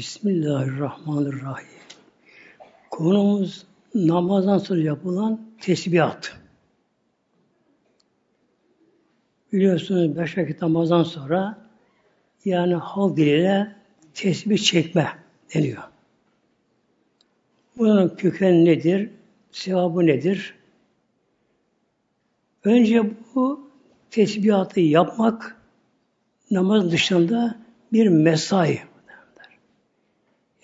Bismillahirrahmanirrahim. Konumuz namazdan sonra yapılan tesbihat. Biliyorsunuz beş vakit namazdan sonra yani hal diliyle tesbih çekme deniyor. Bunun köken nedir? Sevabı nedir? Önce bu tesbihatı yapmak namaz dışında bir mesai.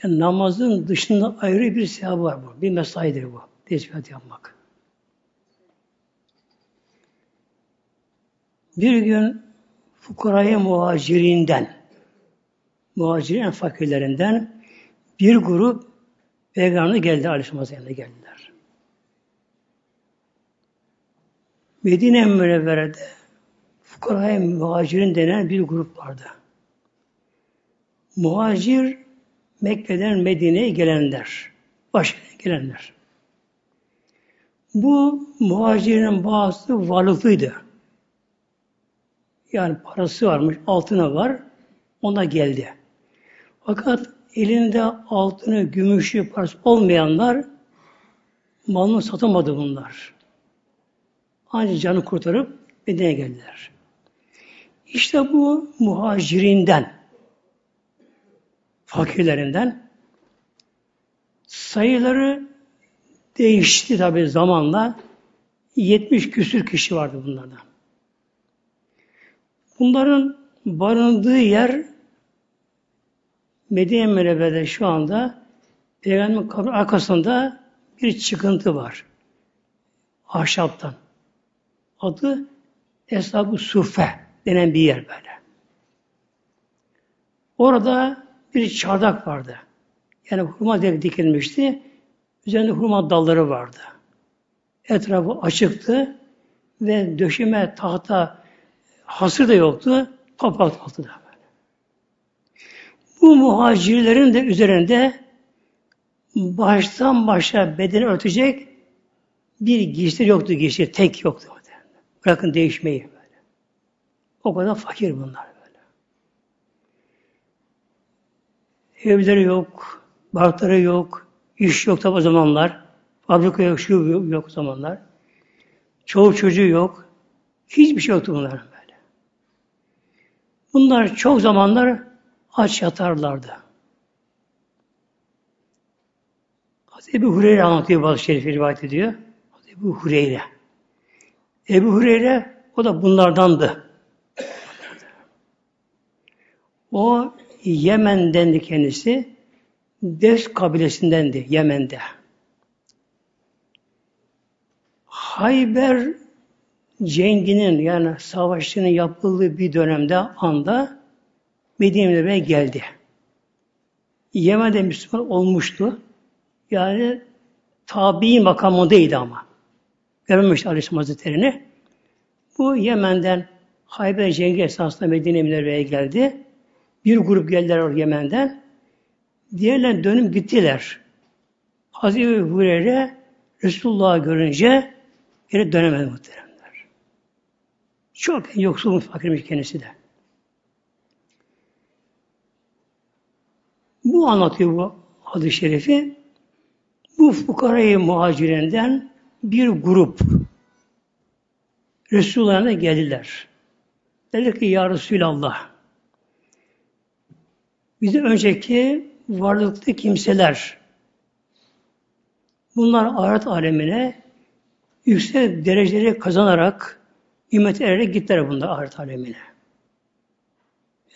Yani namazın dışında ayrı bir sevabı var bu. Bir mesaidir bu. Tesbihat yapmak. Bir gün fukaraya muhacirinden muhacirin fakirlerinden bir grup Peygamber'e geldi Aleyhisselam'a geldiler. Medine Münevvere'de fukaraya muhacirin denen bir grup vardı. Muhacir Mekke'den Medine'ye gelenler. Başka gelenler. Bu muhacirin bazısı varlıklıydı. Yani parası varmış, altına var. Ona geldi. Fakat elinde altını, gümüşü, parası olmayanlar malını satamadı bunlar. Ancak canı kurtarıp bedene geldiler. İşte bu muhacirinden, fakirlerinden sayıları değişti tabi zamanla. 70 küsür kişi vardı bunlardan. Bunların barındığı yer Medine Münevvere'de şu anda Peygamberin kabri arkasında bir çıkıntı var. Ahşaptan. Adı Eshab-ı Sufe denen bir yer böyle. Orada bir çardak vardı. Yani hurma dikilmişti. Üzerinde hurma dalları vardı. Etrafı açıktı ve döşeme tahta hasır da yoktu. Toprak altı da. Bu muhacirlerin de üzerinde baştan başa bedeni örtecek bir giysi yoktu giysi. Tek yoktu. Bırakın değişmeyi. Böyle. O kadar fakir bunlar böyle. Evleri yok, barkları yok, iş yok tabi o zamanlar. Fabrika yok, şu yok, yok o zamanlar. Çoğu çocuğu yok. Hiçbir şey yoktu bunların böyle. Bunlar çok zamanlar aç yatarlardı. Hazreti Ebu Hureyre anlatıyor bazı şerifi rivayet ediyor. Hazreti Ebu Hureyre. Ebu Hureyre o da bunlardandı. O Yemen'dendi kendisi. Devs kabilesindendi Yemen'de. Hayber cenginin yani savaşının yapıldığı bir dönemde anda Medine'ye geldi. Yemen'de Müslüman olmuştu. Yani tabi makamındaydı ama. Görmemişti Aleyhisselam Hazretleri'ni. Bu Yemen'den Hayber Cengi esasında Medine Münevvere'ye geldi. Bir grup geldiler Yemen'den. Diğerler dönüp gittiler. Hazreti Hureyre Resulullah'ı görünce geri dönemedi muhteremler. Çok yoksul fakirmiş kendisi de. Bu anlatıyor bu hadis-i şerifi. Bu fukarayı muhacirinden bir grup Resulullah'a geldiler. Dedi ki Ya Resulallah bize önceki varlıklı kimseler bunlar ahiret alemine yüksek dereceleri kazanarak ümmet ererek gittiler bunlar ahiret alemine.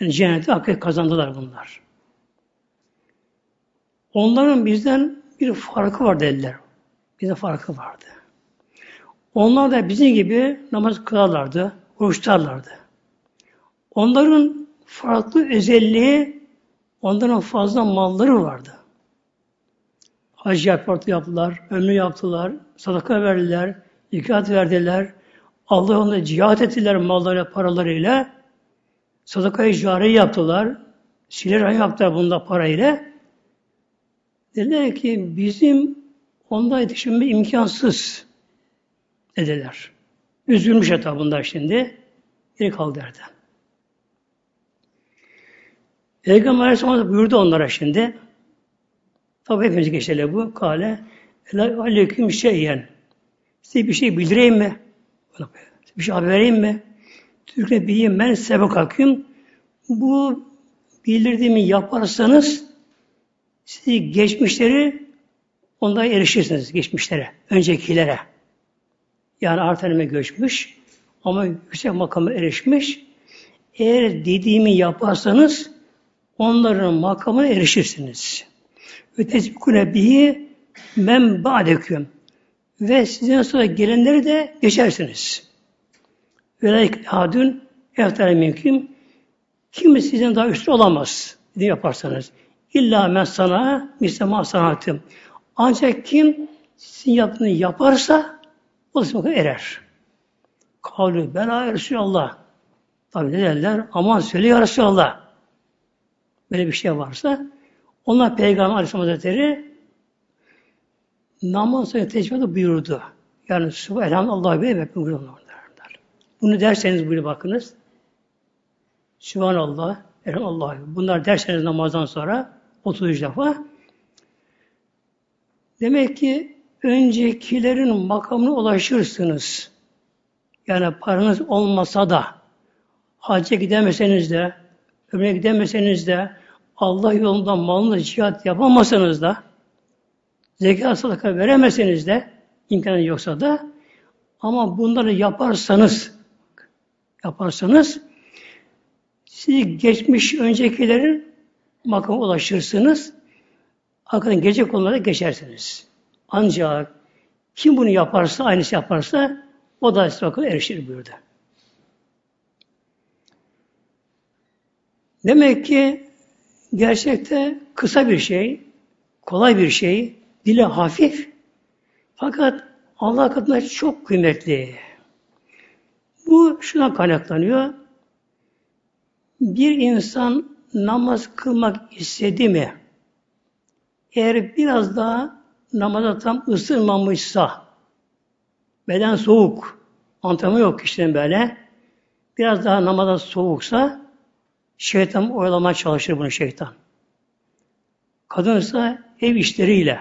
Yani cennete hakikat kazandılar bunlar. Onların bizden bir farkı var dediler. Bizde farkı vardı. Onlar da bizim gibi namaz kılarlardı, oruç Onların farklı özelliği, onların fazla malları vardı. Hacı yapartı yaptılar, ömrü yaptılar, sadaka verdiler, ikat verdiler, Allah yolunda cihat ettiler mallarıyla, paralarıyla, sadaka-i cari yaptılar, siler yaptılar bunda parayla. Dediler ki bizim onda yetişme imkansız dediler. Üzülmüş hatta bunlar şimdi. Geri kaldı derdi. Peygamber Aleyhisselam buyurdu onlara şimdi. Tabi hepimiz geçerli bu. Kale aleyküm şeyyen. Size bir şey bildireyim mi? Bir şey haber vereyim mi? Türk'e bileyim ben sebek hakim. Bu bildirdiğimi yaparsanız sizi geçmişleri onlara erişirsiniz geçmişlere, öncekilere. Yani artanime göçmüş ama yüksek makama erişmiş. Eğer dediğimi yaparsanız onların makamına erişirsiniz. Ve tezbikune bihi men ba'deküm. Ve sizden sonra gelenleri de geçersiniz. Ve layık hadün eftar mümkün. Kimi sizden daha üstün olamaz. Ne yaparsanız. İlla men sana misema sanatım. Ancak kim sizin yaptığını yaparsa o da erer. Kavlu bela Resulallah. Tabi ne derler? Aman söyle ya Resulallah. Böyle bir şey varsa onlar Peygamber Aleyhisselam Hazretleri namaz sonra tecrübede buyurdu. Yani Subhanallah ve Ekber buyurdu. Bunu derseniz buyur bakınız. Sübhanallah, Elhamdülillah. Bunlar derseniz namazdan sonra 33 defa. Demek ki öncekilerin makamına ulaşırsınız. Yani paranız olmasa da, hacca gidemeseniz de, ömre gidemeseniz de, Allah yolunda malını cihat yapamasanız da, zekat sadaka veremeseniz de, imkanı yoksa da, ama bunları yaparsanız, yaparsanız, siz geçmiş öncekilerin makama ulaşırsınız, arkadan gece konulara geçersiniz. Ancak kim bunu yaparsa, aynısı yaparsa o da istirahatına erişir buyurdu. Demek ki gerçekte kısa bir şey, kolay bir şey, dile hafif fakat Allah katında çok kıymetli. Bu şuna kaynaklanıyor. Bir insan namaz kılmak istedi mi, eğer biraz daha namaza tam ısınmamışsa, beden soğuk, antrenman yok kişinin böyle, biraz daha namaza soğuksa, şeytan oyalamaya çalışır bunu şeytan. Kadınsa ev işleriyle,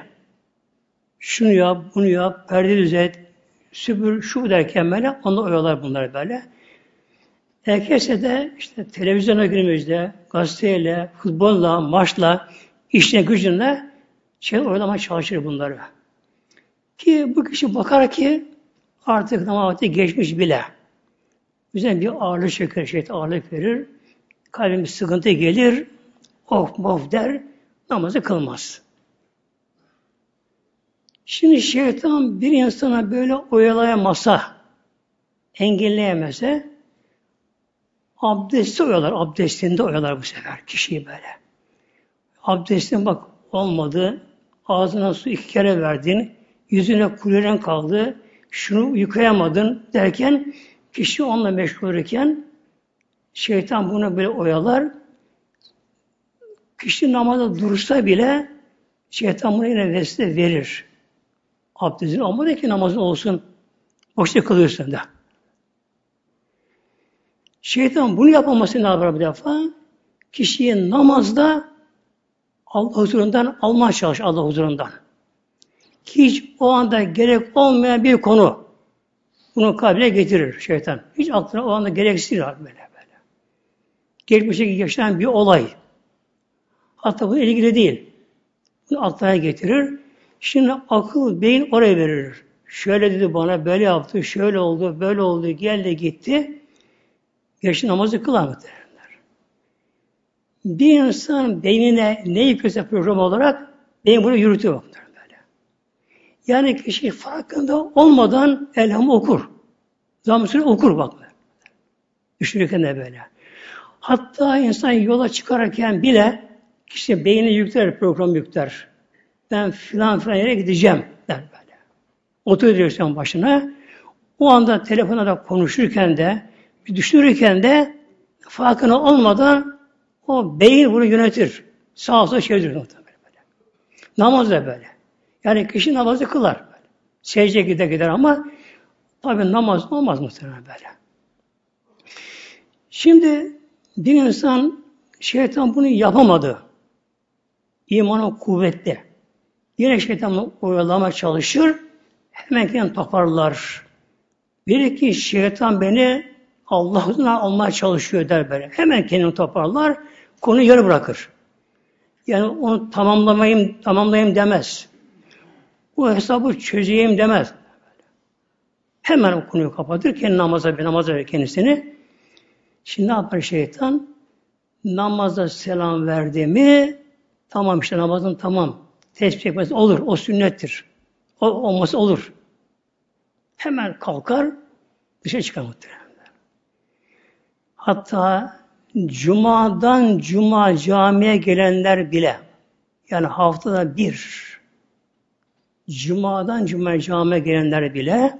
şunu yap, bunu yap, perde düzelt, süpür, şu derken böyle, onu oyalar bunları böyle. Erkekse de işte televizyona girmemizde, gazeteyle, futbolla, maçla, işine gücünle şey oylamaya çalışır bunları. Ki bu kişi bakar ki artık namazı geçmiş bile. Güzel bir ağırlık çeker, şey ağırlık verir. Kalbim sıkıntı gelir, of of der, namazı kılmaz. Şimdi şeytan bir insana böyle oyalayamasa, engelleyemese, abdesti oyalar, abdestinde oyalar bu sefer kişiyi böyle. Abdestin bak olmadı, ağzına su iki kere verdin, yüzüne kulüren kaldı, şunu yıkayamadın derken kişi onunla meşgul iken şeytan bunu böyle oyalar. Kişi namaza dursa bile şeytan bunu yine vesile verir. Abdestin olmadı ki namazın olsun. Boşta kılıyorsun da. Şeytan bunu yapmaması ne yapar bir defa? Kişiyi namazda Allah huzurundan almaya çalış Allah huzurundan. Hiç o anda gerek olmayan bir konu bunu kalbine getirir şeytan. Hiç aklına o anda gereksiz böyle. Geçmişe yaşanan bir olay. Hatta bu ilgili değil. Bunu aklına getirir. Şimdi akıl, beyin oraya verir. Şöyle dedi bana, böyle yaptı, şöyle oldu, böyle oldu, geldi gitti. Gerçi namazı muhtemelen. Bir insan beynine ne yüklese program olarak beyin bunu yürütüyor. Böyle. Yani kişi farkında olmadan elham okur. Zaman okur bak. Düşünürken de böyle. Hatta insan yola çıkarken bile kişi beyni yükler, program yükler. Ben filan filan yere gideceğim der böyle. Oturuyor direksiyon başına. O anda telefona da konuşurken de, düşünürken de farkına olmadan o beyin bunu yönetir. Sağ olsa çevirir böyle. Namaz da böyle. Yani kişi namazı kılar. Böyle. Secde gider gider ama tabi namaz olmaz muhtemelen böyle. Şimdi bir insan şeytan bunu yapamadı. İmanı kuvvetli. Yine şeytan oyalama çalışır. Hemen kendini toparlar. Bir ki şeytan beni Allah'ın almaya çalışıyor der böyle. Hemen kendini toparlar. Konuyu yarı bırakır. Yani onu tamamlamayayım, tamamlayayım demez. Bu hesabı çözeyim demez. Hemen o konuyu kapatır. Kendi namaza namaza verir kendisini. Şimdi ne yapar şeytan? Namaza selam verdi mi tamam işte namazın tamam. Tesbih çekmesi olur. O sünnettir. O olması olur. Hemen kalkar dışarı çıkar muhtemelen. Hatta Cuma'dan Cuma camiye gelenler bile yani haftada bir Cuma'dan Cuma camiye gelenler bile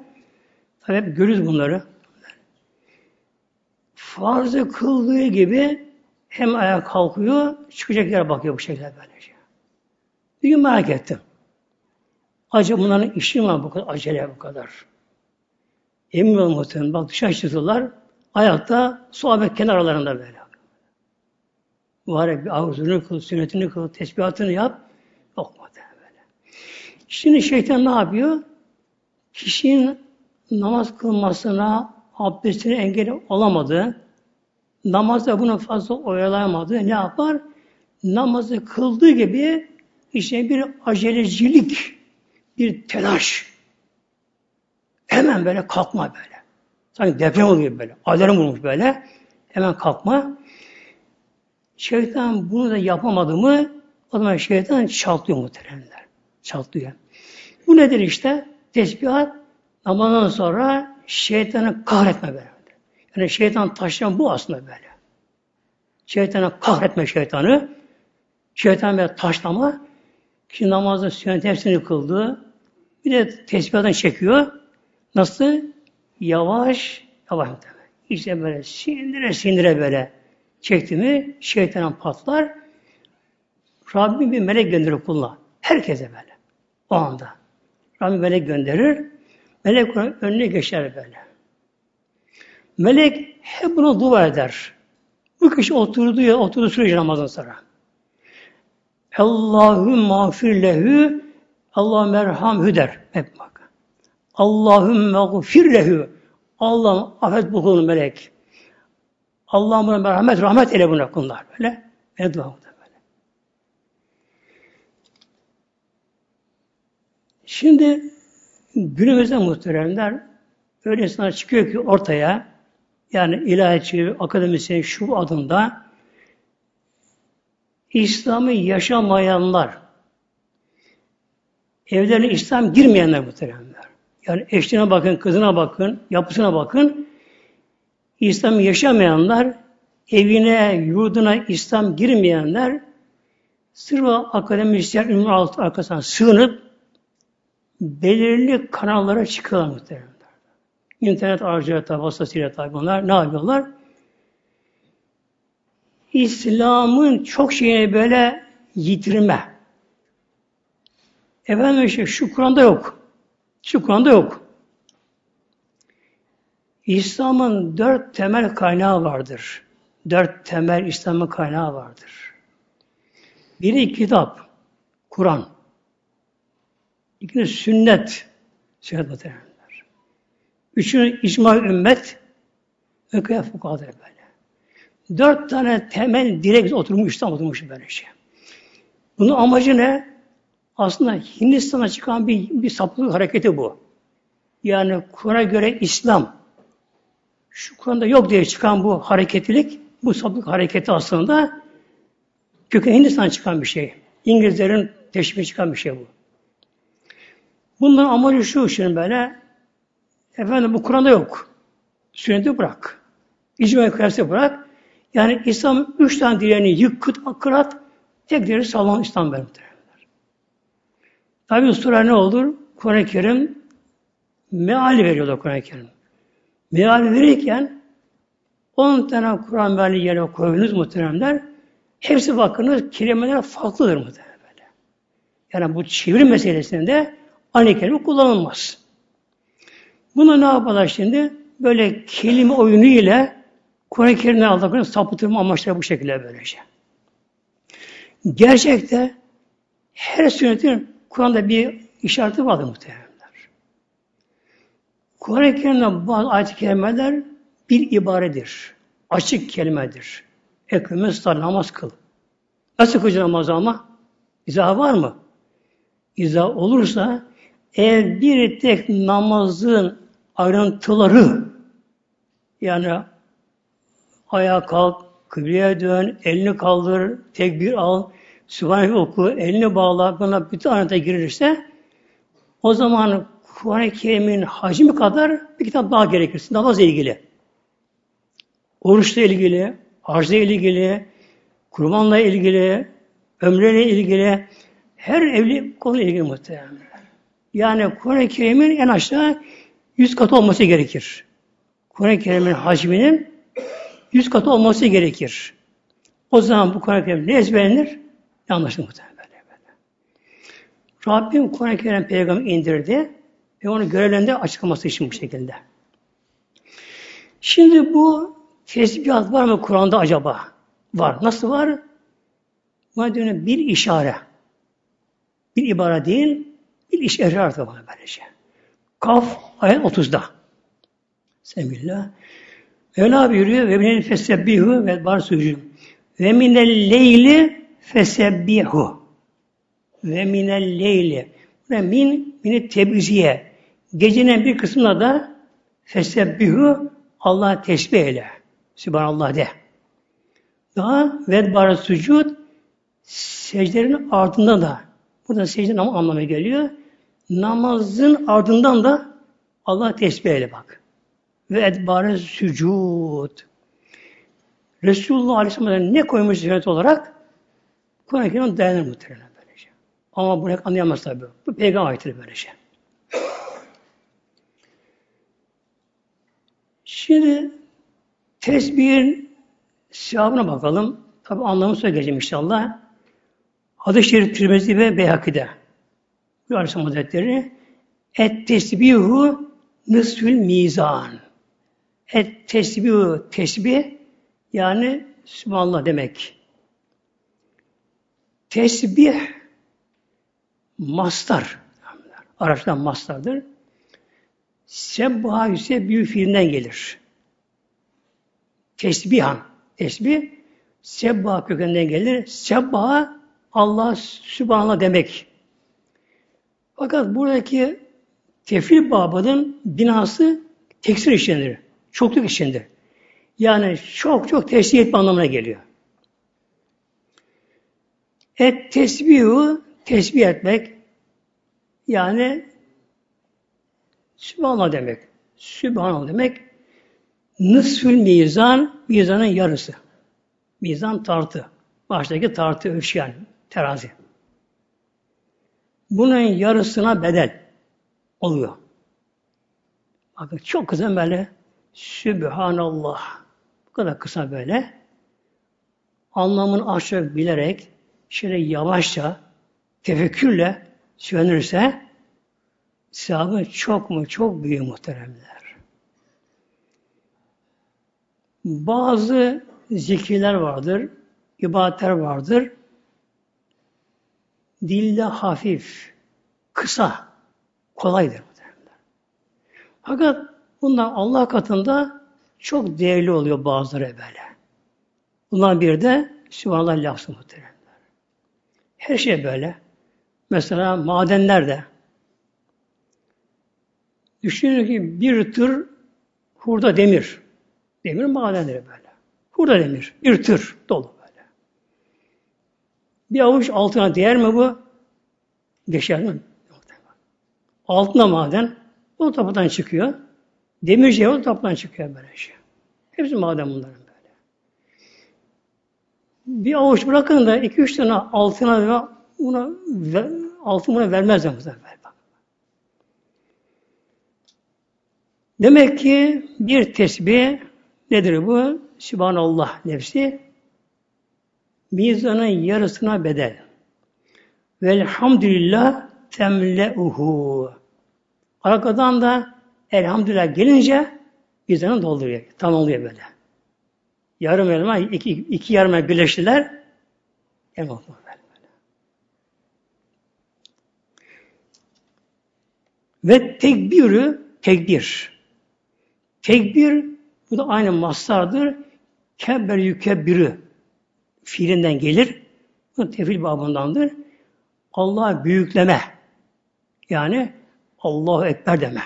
tabi hep görürüz bunları. Farzı kıldığı gibi hem ayağa kalkıyor, çıkacak yere bakıyor bu şekilde böylece. Bir gün merak ettim. Acaba bunların işi mi var bu kadar acele bu kadar? Emin olun muhtemelen. Bak dışarı çıktılar. Ayakta sohbet kenarlarında böyle. Var bir avzunu kıl, sünnetini kıl, tesbihatını yap. Yok böyle. Şimdi şeytan ne yapıyor? Kişinin namaz kılmasına, abdestine engel olamadı. Namazda bunu fazla oyalayamadı. Ne yapar? Namazı kıldığı gibi işte bir acelecilik, bir telaş. Hemen böyle kalkma böyle. Sanki deprem oluyor böyle. Alarm vurmuş böyle. Hemen kalkma. Şeytan bunu da yapamadı mı o zaman şeytan çaltıyor muhteremler. Çaltıyor. Bu nedir işte? Tesbihat namazdan sonra şeytanı kahretme böyle. Yani şeytan taşlayan bu aslında böyle. Şeytanı kahretme şeytanı. Şeytan böyle taşlama. Kişi namazda sünnet hepsini kıldı. Bir de tesbihatan çekiyor. Nasıl? Yavaş, yavaş. İşte böyle sindire sindire böyle çekti mi şeytanın patlar. Rabbim bir melek gönderir kuluna. Herkese böyle. O anda. Rabbim melek gönderir. Melek önüne geçer böyle. Melek hep buna dua eder. Bu kişi oturdu ya oturdu sürece namazdan sonra. Allahü mağfir lehu Allah merhamhü der. Hep bak. Allahümme gufir lehu Allah'ım affet bu kulunu melek. Allah'ım buna merhamet, rahmet ele buna kullar böyle. Ve dua böyle. Şimdi günümüzde muhteremler öyle insanlar çıkıyor ki ortaya yani ilahiyatçı, akademisyen şu adında İslam'ı yaşamayanlar, evlerine İslam girmeyenler muhteremler. Yani eşine bakın, kızına bakın, yapısına bakın. İslam yaşamayanlar, evine, yurduna İslam girmeyenler, sırf akademisyen ünlü altı arkasından sığınıp belirli kanallara çıkıyorlar muhtemelen. İnternet aracılığıyla vasıtasıyla tabi bunlar ne yapıyorlar? İslam'ın çok şeyini böyle yitirme. Efendim işte şu Kur'an'da yok. Şu Kur'an'da yok. İslam'ın dört temel kaynağı vardır. Dört temel İslam'ın kaynağı vardır. Biri kitap, Kur'an. İkincisi sünnet, sünnet muhtemelen. Üçüncü icma ümmet ve kıyaf fukadır böyle. Dört tane temel direk oturmuş, İslam oturmuş böyle şey. Bunun amacı ne? Aslında Hindistan'a çıkan bir, bir saplık hareketi bu. Yani Kur'an'a göre İslam, şu Kur'an'da yok diye çıkan bu hareketlilik, bu saplık hareketi aslında köken Hindistan'a çıkan bir şey. İngilizlerin teşviki çıkan bir şey bu. Bunların amacı şu şimdi böyle, Efendim bu Kur'an'da yok. Sünneti bırak. İcma kıyası bırak. Yani İslam üç tane dileğini yık, kıt, akırat, tek dileğini sağlam İslam verir. Tabi sure ne olur? Kur'an-ı Kerim meali veriyorlar Kur'an-ı Kerim. Meali verirken 10 tane Kur'an meali yerine koyunuz muhteremler. Hepsi bakınız kelimeler farklıdır muhterem Yani bu çeviri meselesinde aynı kelime kullanılmaz. Bunu ne yapalım şimdi? Böyle kelime oyunu ile Kur'an-ı Kerim'den Allah'ın sapıtırma amaçları bu şekilde böylece. Gerçekte her sünnetin Kur'an'da bir işareti vardır muhtemelenler. Kur'an-ı Kerim'de bazı ayet-i kerimeler bir ibaredir. Açık kelimedir. Ekmeğimiz tutar, namaz kıl. Nasıl kılacak namaz ama? İzah var mı? İzah olursa eğer bir tek namazın ayrıntıları yani ayağa kalk, kıbleye dön, elini kaldır, tekbir al, Sübhaneke'yi oku, elini bağla, buna bütün ayrıntıya girilirse o zaman Kur'an-ı Kerim'in hacmi kadar bir kitap daha gerekir. Namazla ilgili. Oruçla ilgili, harçla ilgili, kurbanla ilgili, ömreyle ilgili, her evli konuyla ilgili muhtemelen. Yani Kur'an-ı Kerim'in en aşağı yüz katı olması gerekir. Kur'an-ı Kerim'in hacminin yüz katı olması gerekir. O zaman bu Kur'an-ı Kerim ne ezberlenir? Ne anlaşılır muhtemelen böyle, böyle. Rabbim Kur'an-ı Kerim peygamber indirdi ve onu görevlendi açıklaması için bu şekilde. Şimdi bu tesbihat var mı Kur'an'da acaba? Var. Nasıl var? Madem bir işare. Bir ibare değil, bir işaret var böylece. Kaf ayet 30'da. Semillah. Mevla buyuruyor ve minel fesebbihu ve bar sucu. Ve minel leyli fesebbihu. Ve minel leyli. Ve min minel tebriziye. Gecenin bir kısmında da fesebbihu Allah tesbih eyle. Sübhanallah de. Daha vedbar sucud secdenin ardından da burada secde anlamına geliyor. Namazın ardından da Allah tesbih eyle bak. Ve edbare sucud. Resulullah Aleyhisselam'a ne koymuş sünnet olarak? Kur'an-ı Kerim dayanır muhtemelen böylece. Ama bunu anlayamaz tabi. Bu peygamber aittir böylece. Şimdi tesbihin sevabına bakalım. Tabi anlamı söyleyeceğim inşallah. Hadis-i Şerif Tirmizi ve Beyhaki'de. Bu Aleyhisselam Hazretleri Et tesbihu nısfül mizan. Et tesbihu tesbih yani Sübhanallah demek. Tesbih mastar. Araçtan mastardır. Sebbaha yüsebbihü fiilinden gelir. Tesbihan. Tesbih sebbaha kökeninden gelir. Sebbaha Allah Sübhanallah demek. Fakat buradaki tefil babının binası teksir işindir. Çokluk işindir. Yani çok çok tesbih etme anlamına geliyor. Et tesbihu tesbih etmek yani Sübhanallah demek. Sübhanallah demek nısfül mizan mizanın yarısı. Mizan tartı. Baştaki tartı ölçü terazi. Bunun yarısına bedel oluyor. Bakın çok kısa böyle Sübhanallah. Bu kadar kısa böyle. Anlamını aşağı bilerek şöyle yavaşça tefekkürle söylenirse sevabı çok mu çok büyük muhteremler. Bazı zikirler vardır, ibadetler vardır. Dilde hafif, kısa, kolaydır. Fakat bunlar Allah katında çok değerli oluyor bazıları böyle. Bunlar bir de Sübhanallah lafzı muhteremler. Her şey böyle. Mesela madenlerde düşünün ki bir tır hurda demir. Demir madenleri böyle. Hurda demir. Bir tır dolu. Bir avuç altına değer mi bu? Geçer mi? Altına maden o tapudan çıkıyor. Demir cevap tapudan çıkıyor böyle şey. Hepsi maden bunların böyle. Bir avuç bırakın da iki üç tane altına buna altın buna vermezler bu. Demek ki bir tesbih nedir bu? Sübhanallah nefsi mizanın yarısına bedel. Velhamdülillah temleuhu. Arkadan da elhamdülillah gelince mizanı dolduruyor. Tamamlıyor böyle. Yarım elma, iki, iki yarım elma birleştiler. Elma. Ve tekbirü tekbir. Tekbir bu da aynı mastardır. Kebber yükebbirü fiilinden gelir. Bu tefil babındandır. Allah büyükleme. Yani Allahu Ekber deme.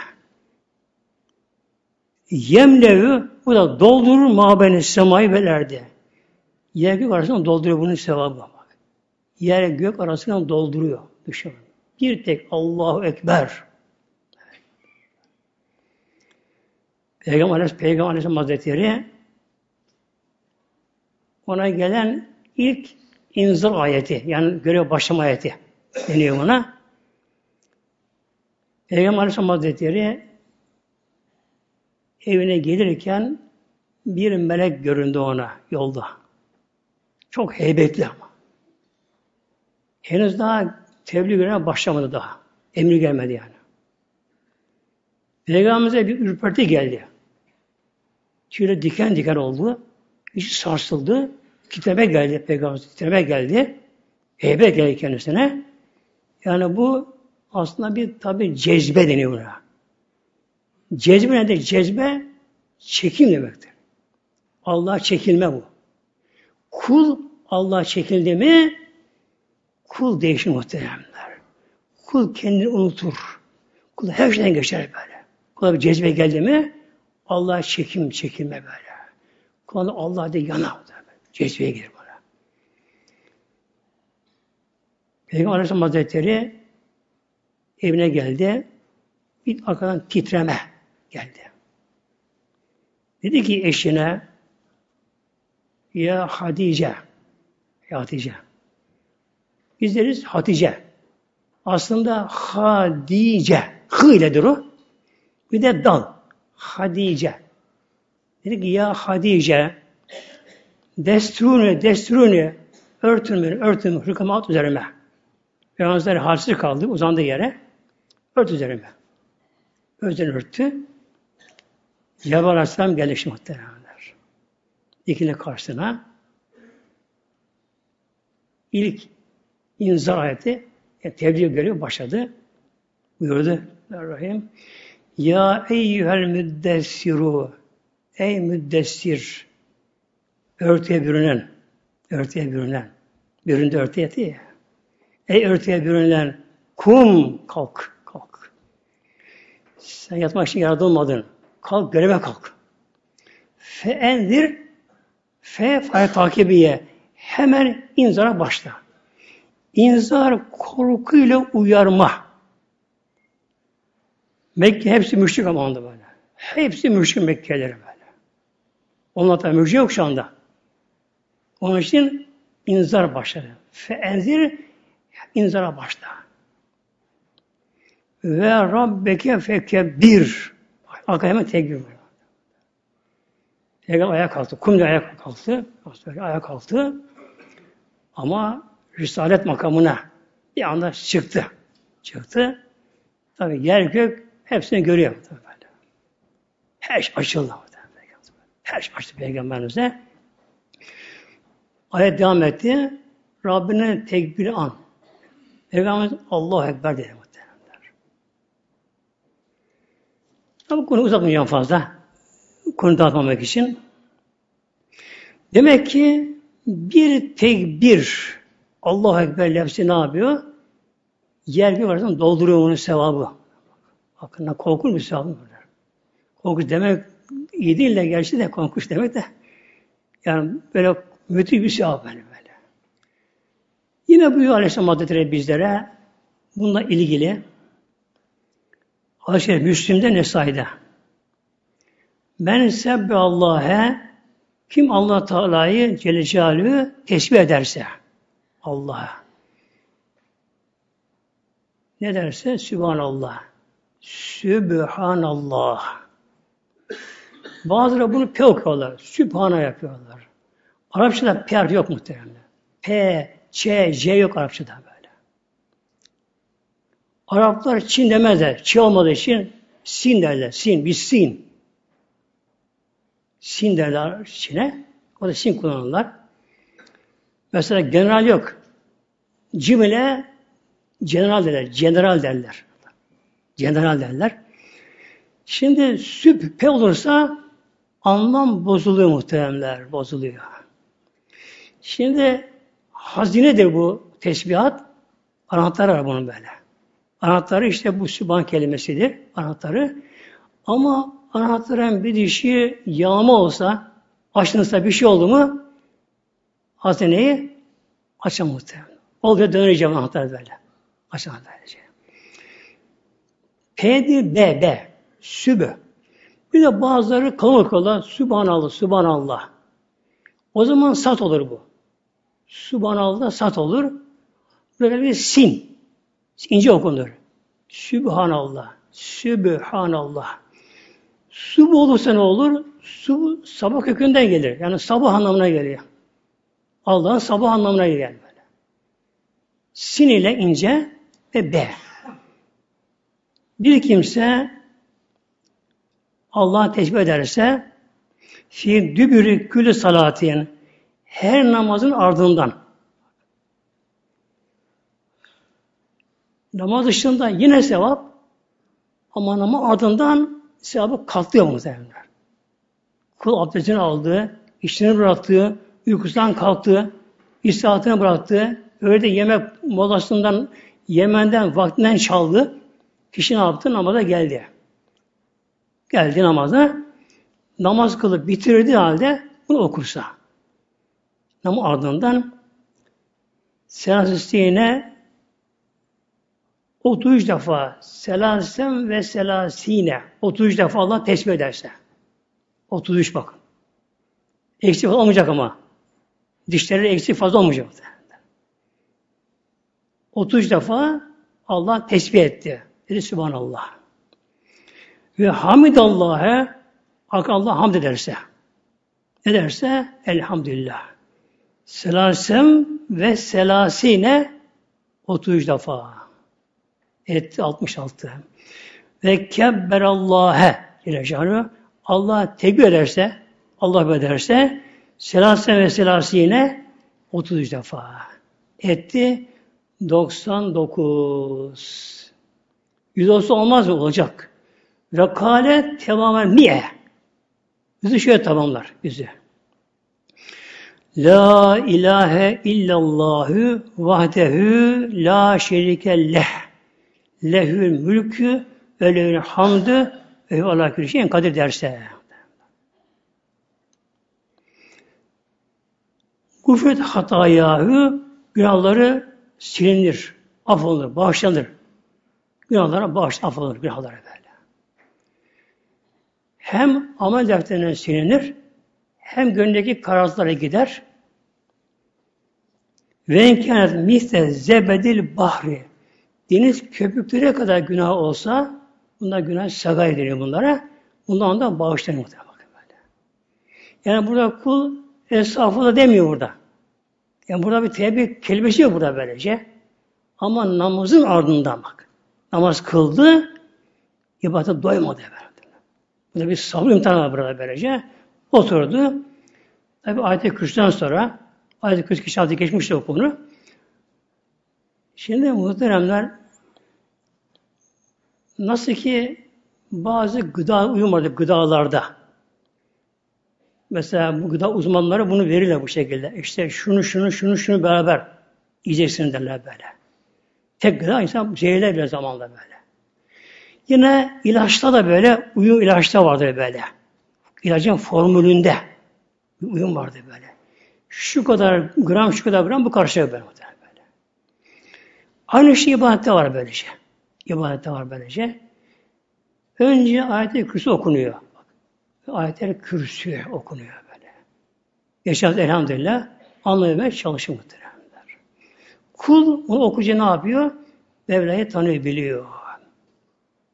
Yemlevi bu da doldurur mabeni semayı velerdi. Yer gök arasından dolduruyor bunun sevabı. Yer gök arasından dolduruyor. Düşün. Bir tek Allahu Ekber. Peygamber Aleyhisselam, Peygamber Aleyhisselam Hazretleri ona gelen ilk inzal ayeti, yani görev başlama ayeti deniyor buna. Peygamber Aleyhisselam Hazretleri evine gelirken bir melek göründü ona yolda. Çok heybetli ama. Henüz daha tebliğ görevine başlamadı daha. Emri gelmedi yani. Peygamberimize bir ürperti geldi. Şöyle diken diken oldu. İçi sarsıldı. Titreme geldi Peygamber. Titreme geldi. Heybet geldi kendisine. Yani bu aslında bir tabi cezbe deniyor buna. Cezbe nedir? Cezbe çekim demektir. Allah çekilme bu. Kul Allah çekildi mi kul değişir muhteremler. Kul kendini unutur. Kul her şeyden geçer böyle. Kula bir cezbe geldi mi Allah çekim çekilme böyle. Kul Allah de yana. Cezbeye girer bana. Peygamber Aleyhisselam Hazretleri evine geldi. Bir arkadan titreme geldi. Dedi ki eşine ya Hatice ya Hatice biz deriz Hatice. Aslında Hadice. Hı iledir o. Bir de dal. Hadice. Dedi ki ya Hadice desturuni, desturuni örtün beni, örtün hırkamı at üzerime. Peygamber halsiz kaldı, uzandı yere. Ört üzerime. Özden örttü. Cebrail Aleyhisselam geldi şimdi muhtemelenler. İkine karşısına ilk inzar ayeti yani tebliğ görevi başladı. Buyurdu Rahim. Ya eyyühel müddessiru Ey müddessir örtüye bürünen örtüye bürünen büründü örtüye ya. Ey örtüye bürünen kum kalk kalk. Sen yatmak için yaratılmadın. Kalk göreve kalk. Fe endir fe fay takibiye hemen inzara başla. İnzar korkuyla uyarma. Mekke hepsi müşrik ama anda böyle. Hepsi müşrik Mekke'leri böyle. Onlar da müşrik yok şu anda. Onun için inzar başladı. Fe enzir inzara başla. Ve Rabbeke fekebbir. Arka hemen tekbir var. Peygamber ayağa kalktı. Kumda ayağa kalktı. Ayağa kalktı. Ama Risalet makamına bir anda çıktı. Çıktı. Tabi yer gök hepsini görüyor. Tabii. Her şey açıldı. Her şey açtı Peygamberimize. Ayet devam etti. Rabbine tekbiri an. Peygamberimiz Allahu Ekber dedi muhtemelenler. Ama konu uzatmayacağım fazla. Konu dağıtmamak için. Demek ki bir tekbir Allahu Ekber lefsi ne yapıyor? Yer bir arasında dolduruyor onun sevabı. Hakkında korkunç bir sevabı. Korkunç demek iyi değil de gerçi de korkunç demek de yani böyle müthiş bir sevap böyle böyle. Yine buyuruyor Aleyhisselam Hazretleri bizlere bununla ilgili Ayşe Müslim'de Nesai'de Ben sebbe Allah'a kim Allah Teala'yı Celle Celaluhu tesbih ederse Allah'a ne derse Sübhanallah. Sübhanallah. Bazıları bunu P okuyorlar. Sübhana yapıyorlar. Arapçada P harfi yok muhtemelen. P, Ç, C yok Arapçada böyle. Araplar Çin demezler. Ç olmadığı için Sin derler. Sin, bir Sin. Sin derler Çin'e. O da isim kullanırlar. Mesela general yok. Cimile general derler. General derler. General derler. Şimdi süp pe olursa anlam bozuluyor muhteremler. Bozuluyor. Şimdi hazinedir bu tesbihat. Anahtar var bunun böyle. Anahtarı işte bu sübhan kelimesidir. Anahtarı. Ama anahtarın bir dişi yağma olsa, açılırsa bir şey oldu mu hazineyi açamaz muhtemelen. Oluyor döneceğim anahtar böyle. Açamaz böylece. P'dir B, B. Sübü. Bir de bazıları kalın okuyorlar. Sübhanallah, Sübhanallah. O zaman sat olur bu. Sübhanallah sat olur. Böyle bir sin. İnce okunur. Sübhanallah. Sübhanallah. Sub olursa ne olur? Su sabah kökünden gelir. Yani sabah anlamına geliyor. Allah'ın sabah anlamına geliyor böyle. Sin ile ince ve B. Bir kimse Allah'a tesbih ederse fi dübürü külü salatin her namazın ardından namaz dışında yine sevap ama namaz ardından sevabı katlıyor muhtemelen. Kul abdestini aldı, işini bıraktı, uykusundan kalktı, istirahatını bıraktı, öyle yemek molasından, Yemen'den, vaktinden çaldı. Kişi ne yaptı? Namaza geldi. Geldi namaza. Namaz kılıp bitirdiği halde bunu okursa. Ama ardından selasistine 33 defa selasem ve selasine 33 defa Allah tesbih ederse. 33 bakın. Eksik olmayacak ama. Dişleri eksik fazla olmayacak. 33 defa Allah tesbih etti. Dedi Sübhanallah. Ve hamidallah'e Allah hamd ederse. Ne derse? Elhamdülillah. Selasem ve selasine 33 defa. Etti 66. Ve kebberallâhe Celle Allah tekbir ederse, Allah ederse selasem ve selasine 33 defa. Etti 99. Yüz olsa olmaz mı? Olacak. Ve kâle tamamen mi'e. Yüzü şöyle tamamlar. Yüzü. La ilahe illallahü vahdehu la şerike leh. Lehül mülkü ve lehül hamdü ve Allah külü şeyin kadir derse. Gufret hatayahü günahları silinir, affolunur, bağışlanır. Günahlara bağış, affolunur günahlara böyle. Hem amel defterinden silinir, hem gönlündeki karazlara gider. Ve imkanet misle zebedil bahri. Deniz köpüklere kadar günah olsa, bunlar günah sagay deniyor bunlara. Bundan da bağışlanır muhtemelen. Yani burada kul esafı demiyor burada. Yani burada bir tevbe kelimesi yok burada böylece. Ama namazın ardından bak. Namaz kıldı, ibadete doymadı efendim. Burada bir sabır imtihanı var burada böylece. Oturdu. Tabi ayet-i kürsüden sonra ayet-i kürsü kişi adı geçmişti o konu. Şimdi muhteremler nasıl ki bazı gıda uyumadı gıdalarda mesela bu gıda uzmanları bunu verirler bu şekilde. İşte şunu şunu şunu şunu beraber yiyeceksin derler böyle. Tek gıda insan zehirler bile zamanla böyle. Yine ilaçta da böyle uyum ilaçta vardır böyle. İlacın formülünde uyum vardı böyle. Şu kadar gram, şu kadar gram bu karşıya böyle. böyle. Aynı şey ibadette var böylece. İbadette var böylece. Önce ayet-i kürsü okunuyor. Ayetler kürsü okunuyor böyle. Yaşarız elhamdülillah. Anlamaya çalışır muhteremler. Kul bunu okuyunca ne yapıyor? Mevla'yı tanıyor, biliyor.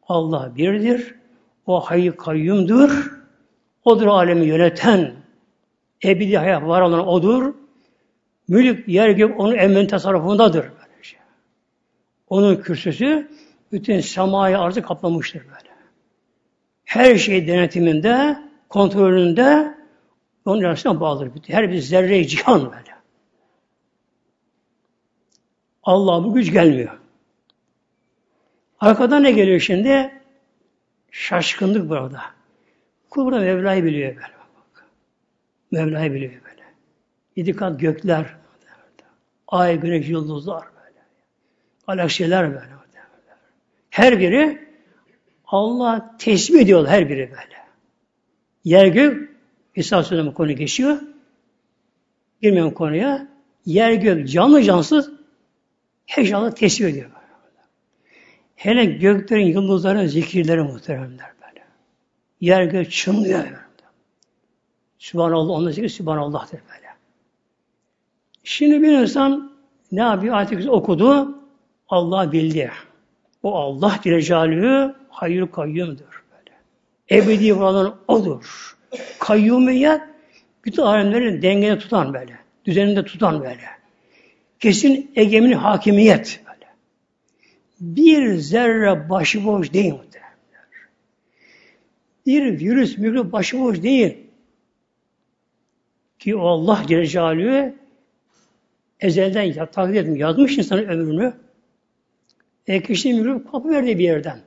Allah birdir. O hayy kayyumdur. Odur alemi yöneten. Ebedi hayat var olan odur. Mülk, yer gök onun emrin tasarrufundadır. Böylece. Onun kürsüsü bütün semayı arzı kaplamıştır böyle. Her şey denetiminde, kontrolünde Onun arasına bağlıdır. Her bir zerre cihan böyle. Allah bu güç gelmiyor. Arkadan ne geliyor şimdi? Şaşkınlık burada. Kul burada Mevla'yı biliyor böyle. Mevla'yı biliyor böyle. Yedi kat gökler, ay, güneş, yıldızlar böyle. Galaksiler böyle. Her biri Allah tesbih ediyor her biri böyle. Yer gök İsa Sözü'nün konu geçiyor. Girmiyorum konuya. Yer gök canlı cansız her şey Allah tesbih ediyor. Hele göklerin, yıldızların zikirleri muhteremler. Yer gök çınlıyor. Sübhanallah, onun zikri Sübhanallah'tır böyle. Şimdi bir insan ne yapıyor? Ayet okudu. Allah bildi. O Allah Celle hayır kayyumdur. Böyle. Ebedi olan O'dur. Kayyumiyet bütün alemlerin dengede tutan böyle. Düzeninde tutan böyle. Kesin egemin hakimiyet böyle. Bir zerre başıboş değil. Bir virüs, mikrop başıboş değil. Ki o Allah Celle ezelden takdir etmiş, yazmış insanın ömrünü. E kişi mikrop kapı verdi bir yerden.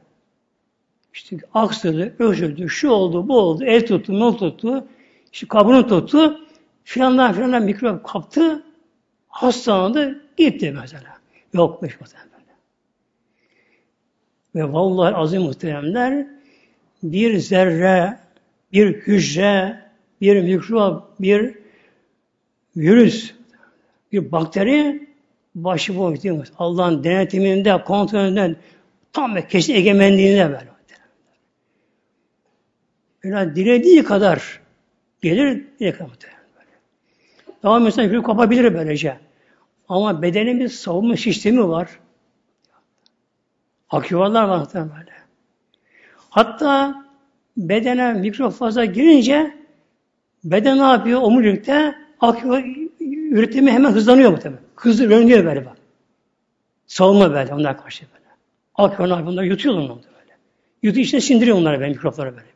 İşte aksırdı, öksürdü, şu oldu, bu oldu, el tuttu, nol tuttu, işte kabını tuttu, filandan filandan mikrop kaptı, hastalandı, gitti mesela. Yokmuş muhtemelen. Ve vallahi azim muhteremler bir zerre, bir hücre, bir mikrop, bir virüs, bir bakteri başıboş değil mi? Allah'ın denetiminde, kontrolünde tam ve kesin egemenliğinde böyle. Öyle dilediği kadar gelir, dilediği kadar. Daha mesela yürüyüp kapabilir böylece. Ama bedenin bir savunma sistemi var. Aküvarlar var böyle. Hatta bedene mikrop fazla girince beden ne yapıyor? Omurilikte aküvar üretimi hemen hızlanıyor mu tabi? Hızlı dönüyor böyle bak. Savunma böyle onlar karşı böyle. Aküvarlar bunları yutuyorlar onları böyle. Yutuyor içine sindiriyor onları böyle mikropları böyle.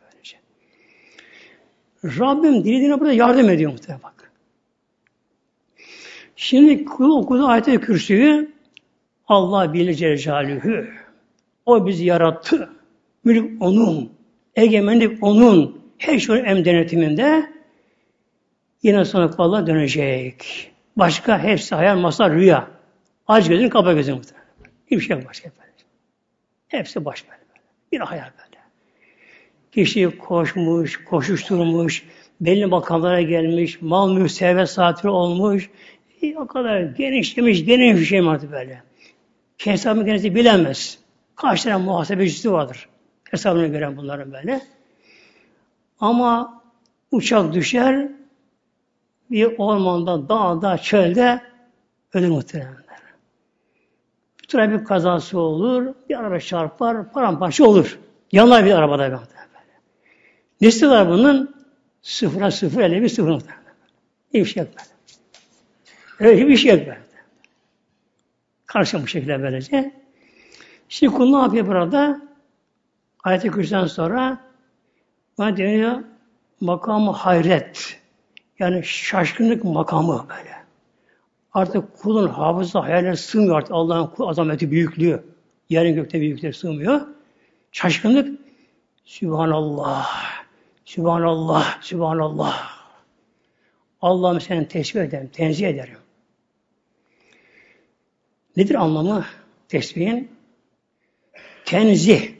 Rabbim dilediğine burada yardım ediyor muhtemelen bak. Şimdi kul okudu ayet-i kürsüyü Allah bilir Celle O bizi yarattı. Mülk onun. Egemenlik onun. Her şey em denetiminde. Yine sonra Allah dönecek. Başka hepsi hayal, masal, rüya. Aç gözün, kapa gözün muhtemelen. Hiçbir şey yok başka. Hepsi baş böyle. Bir hayal böyle. Kişi koşmuş, koşuşturmuş, belli makamlara gelmiş, mal mülk servet sahibi olmuş. E, o kadar genişlemiş, geniş bir şey artık böyle? Hesabını kendisi bilemez. Kaç tane muhasebecisi vardır. Hesabını gören bunların böyle. Ama uçak düşer, bir ormanda, dağda, çölde ölür muhtemelen. Trafik kazası olur, bir araba çarpar, paramparça olur. Yanar bir arabada bir Nesi var bunun? Sıfıra sıfır, ele bir sıfır nokta. Hiçbir şey böyle. Öyle bir şey böyle. Karşı bu şekilde böylece. Şimdi kul ne yapıyor burada? Ayet-i Kürsü'den sonra bana deniyor makamı hayret. Yani şaşkınlık makamı böyle. Artık kulun hafıza hayalleri sığmıyor artık Allah'ın azameti büyüklüğü. Yerin gökte büyüklüğü sığmıyor. Şaşkınlık Sübhanallah. Sübhanallah, Sübhanallah. Allah'ım seni tesbih ederim, tenzih ederim. Nedir anlamı tesbihin? Tenzih.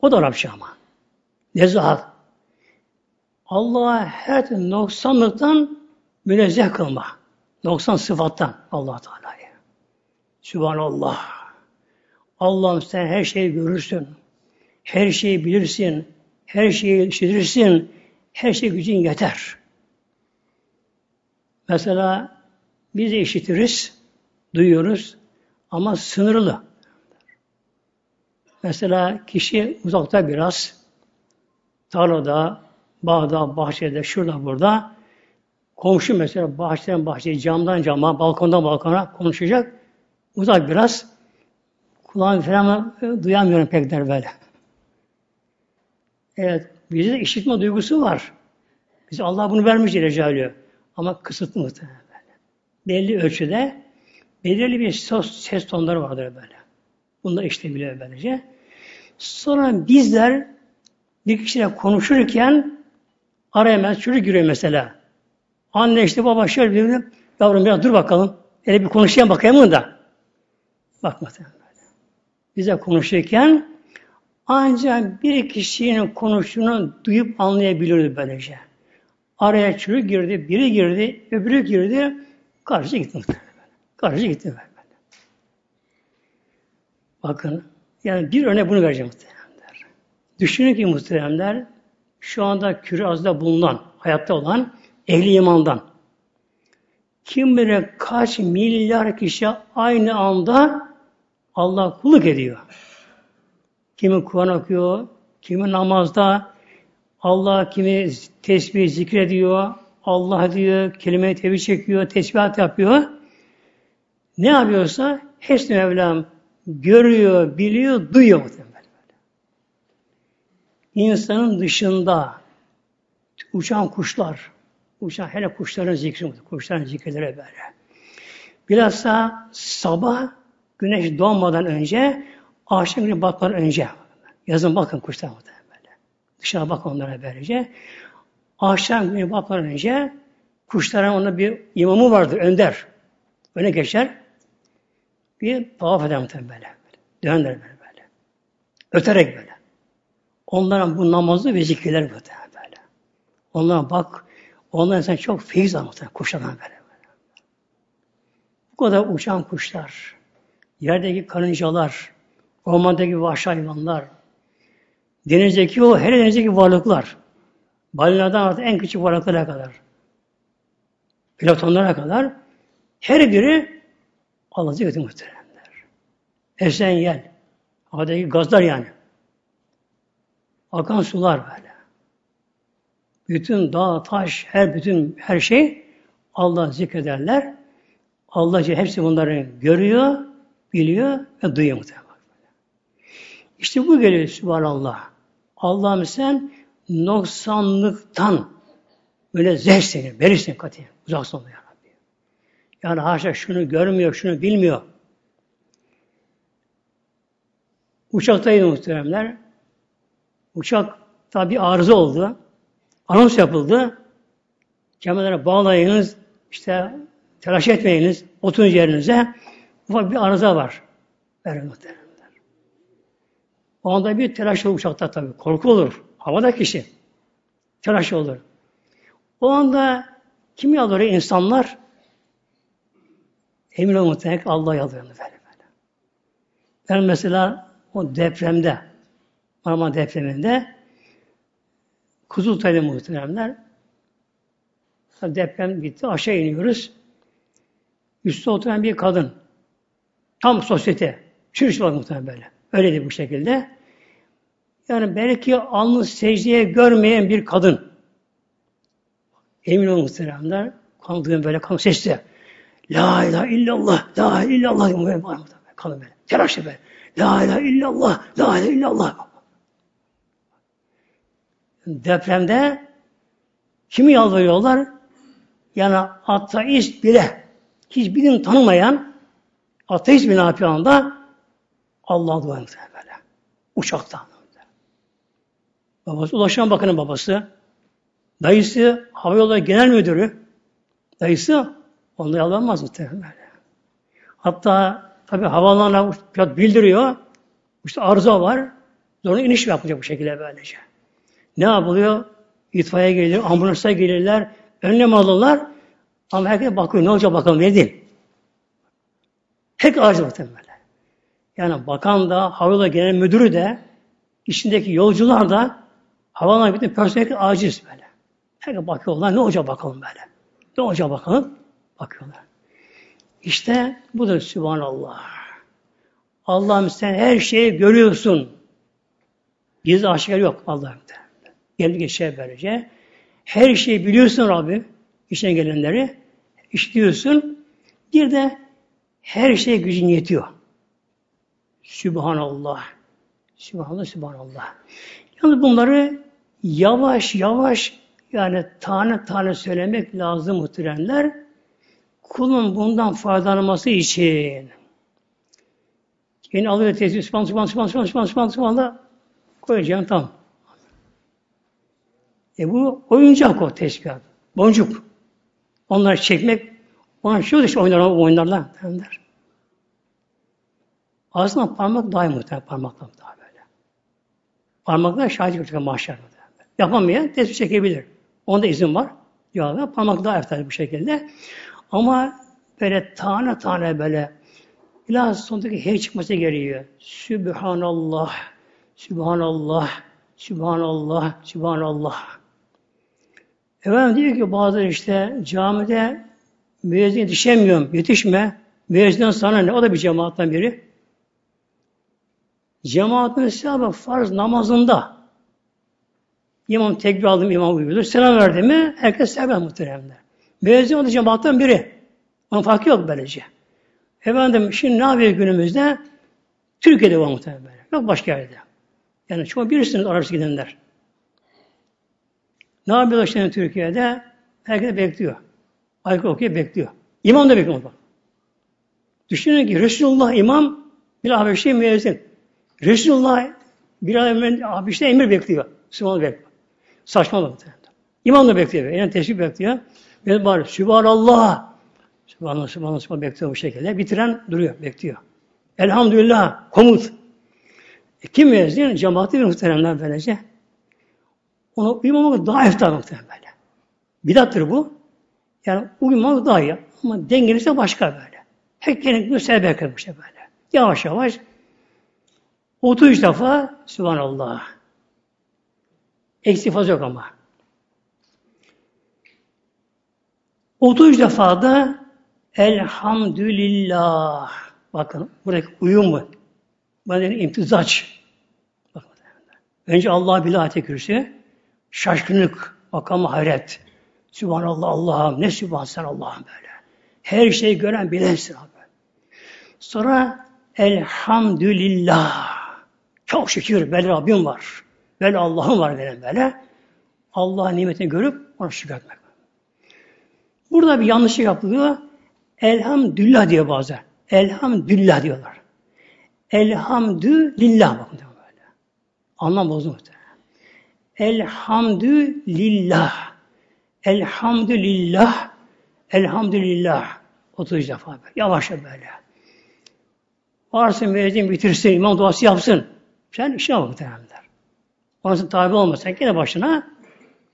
O da Arapça ama. Nezahat. Allah'a her noksanlıktan münezzeh kılma. Noksan sıfattan Allah Teala'yı. Sübhanallah. Allah'ım sen her şeyi görürsün. Her şeyi bilirsin her şeyi işitirsin, her şey gücün yeter. Mesela biz işitiriz, duyuyoruz ama sınırlı. Mesela kişi uzakta biraz, tarlada, bağda, bahçede, şurada, burada, komşu mesela bahçeden bahçeye, camdan cama, balkondan balkona konuşacak, uzak biraz, kulağım falan duyamıyorum pek der böyle. Evet, bizde işitme duygusu var. Bize Allah bunu vermiş Celle Ama kısıtlı muhtemelen böyle. Belli ölçüde belirli bir ses, ses tonları vardır böyle. Bunlar işte biliyor böylece. Sonra bizler bir kişiyle konuşurken araya mesela çocuk giriyor mesela. Anne işte baba şöyle bir yavrum biraz dur bakalım. Hele bir konuşayım bakayım da. Bak mesela. Bize konuşurken ancak bir kişinin konuştuğunu duyup anlayabilirdi böylece. Araya çocuk girdi, biri girdi, öbürü girdi, karşı gitti. Karşı gitti. Bakın, yani bir örnek bunu vereceğim muhtemelenler. Düşünün ki muhteremler, şu anda kürazda bulunan, hayatta olan ehli imandan kim bilir kaç milyar kişi aynı anda Allah kulluk ediyor. Kimi Kur'an okuyor, kimi namazda, Allah kimi tesbih zikrediyor, Allah diyor, kelime-i çekiyor, tesbihat yapıyor. Ne yapıyorsa hepsini Mevlam görüyor, biliyor, duyuyor muhtemelen. İnsanın dışında uçan kuşlar, uçan hele kuşların zikri, kuşların zikirleri böyle. Bilhassa sabah güneş doğmadan önce, akşam güneş batmadan önce, yazın bakın kuşlar böyle. Dışarı bak onlara böylece. Akşam güneş batmadan önce kuşların onda bir imamı vardır, önder. Öne geçer. Bir tavaf eder muhtemelen böyle. Döner böyle böyle. Öterek böyle. Onların bu namazı ve zikirler muhtemelen böyle. Onlara bak, onların sen çok feyiz alır muhtemelen kuşlardan böyle, böyle. Bu kadar uçan kuşlar, yerdeki karıncalar, ormandaki vahşi hayvanlar, denizdeki o her denizdeki varlıklar, balinadan artık en küçük varlıklara kadar, platonlara kadar her biri Allah'ı zikreti muhteremler. Esen yel. Havadaki gazlar yani. Akan sular böyle. Bütün dağ, taş, her bütün her şey Allah zikrederler. Allah hepsi bunları görüyor, biliyor ve duyuyor muhtemelen. İşte bu geliyor Sübhanallah. Allah'ım sen noksanlıktan böyle zehirsin, verirsin katiyen. Uzaksın ya Rabbi. Yani haşa şunu görmüyor, şunu bilmiyor. Uçaktaydı muhteremler. Uçak tabi arıza oldu. Anons yapıldı. Kemerlere bağlayınız, işte telaş etmeyiniz, oturun yerinize. Ufak bir arıza var. Verin muhteremler. O anda bir telaş olur uçakta tabi. Korku olur. Havada kişi. Telaş olur. O anda kim yalvarıyor insanlar? Emin olun muhtemelen Allah yalvarıyor. Böyle böyle. Ben mesela o depremde, Marmara depreminde Kuzultay'da muhteremler deprem bitti. Aşağı iniyoruz. Üstte oturan bir kadın. Tam sosyete. Çürüş var muhtemelen böyle. Öyleydi bu şekilde. Yani belki alnı secdeye görmeyen bir kadın. Emin olun muhteremler. Kanadığım böyle kan sesle. La ilahe illallah, la ilahe illallah. Kanı böyle. Telaşlı böyle. La ilahe illallah, la ilahe illallah. Depremde kimi yalvarıyorlar? Yani ateist bile hiç bilim tanımayan ateist bile yapıyor anda? Allah'a dua ediyor böyle. Uçaktan. Babası Ulaşan Bakanı babası. Dayısı Havayolları Genel Müdürü. Dayısı onunla yalvarmaz muhtemelen. Hatta Tabi havalarına pilot bildiriyor. İşte arıza var. Sonra iniş yapacak bu şekilde böylece. Ne yapılıyor? İtfaiye gelir, ambulansa gelirler, önlem alırlar. Ama herkes bakıyor, ne olacak bakalım, ne değil. Tek arıza muhtemelen. Yani bakan da, havayolu genel müdürü de, içindeki yolcular da, havalan bütün personel aciz böyle. Herkes bakıyorlar, ne olacak bakalım böyle. Ne olacak bakalım, bakıyorlar. İşte bu da Sübhanallah. Allah'ım sen her şeyi görüyorsun. Gizli aşikar yok Allah'ım. Geldi geçer böylece. Her şeyi biliyorsun Rabbi. İşine gelenleri. işliyorsun. Bir de her şey gücün yetiyor. Sübhanallah. Sübhanallah, Sübhanallah. Yalnız bunları yavaş yavaş Yani tane tane söylemek lazım muhteremler. Kulun bundan faydalanması için. Yine alıyor tesbih, Sübhan, Sübhan, Sübhan, Sübhan, Sübhan, Sübhan, Sübhan, koyacağım tam. E bu oyuncak o teşkilat. Boncuk. Onları çekmek, ona şu işte oynar, oynarlar. Derler. Aslında parmak daha muhtemelen parmakla daha böyle. Parmakla şahit yapacak mahşer. Yapamayan tesbih çekebilir. Onda izin var. Ya parmak daha eftal bu şekilde. Ama böyle tane tane böyle biraz sondaki hey çıkması gerekiyor. Sübhanallah, Sübhanallah, Sübhanallah, Sübhanallah. Efendim diyor ki bazı işte camide müezzin yetişemiyorum, yetişme. Müezzinden sana ne? O da bir cemaatten biri. Cemaatin sevabı farz namazında. İmam tekbir aldım, imam uyuyordur. Selam verdi mi herkes sever muhteremler. Müezzin o da cemaatten biri. Onun farkı yok böylece. Efendim şimdi ne yapıyor günümüzde? Türkiye'de var muhtemelen. Yok başka yerde. Yani çoğu bilirsiniz arası gidenler. Ne yapıyorlar şimdi Türkiye'de? Herkes bekliyor. Aykırı okuyor, bekliyor. İmam da bekliyor. Düşünün ki Resulullah imam, bir Habeşi müezzin. Resulullah bir Habeşi emir bekliyor. Müslüman bekliyor. Saçma da İmam da bekliyor. Yani teşvik bekliyor. Ve bari Sübhanallah. Sübhanallah, Sübhanallah, Sübhanallah bekliyor bu şekilde. Bitiren duruyor, bekliyor. Elhamdülillah, komut. E, kim müezzin? Cemaati bir muhteremler böylece. Ona uymamak daha eftar muhtemelen böyle. Bidattır bu. Yani uyumak daha iyi. Ama dengeliyse başka böyle. Hep kendini göstermek işte böyle. Yavaş yavaş 33 defa Sübhanallah. Eksik fazla yok ama. 33 defa da Elhamdülillah. Bakın buradaki uyum mu? Bu imtizaç. Bakın. Önce Allah billahi ayet şaşkınlık, makam hayret. Sübhanallah Allah'ım, ne sübhan sen Allah'ım böyle. Her şeyi gören bilensin abi. Sonra elhamdülillah. Çok şükür böyle Rabbim var. Böyle Allah'ım var benim böyle. Allah'ın nimetini görüp ona şükretmek. Burada bir yanlışlık yapılıyor. Elhamdülillah diyor bazen. Elhamdülillah diyorlar. Elhamdülillah bakın böyle. Anlam bozulmuş. Elhamdülillah. Elhamdülillah. Elhamdülillah. 30 defa böyle. Yavaşça böyle. Varsın müezzin bitirsin, imam duası yapsın. Sen işine bak muhtemelenler. Ona tabi olmasan gene başına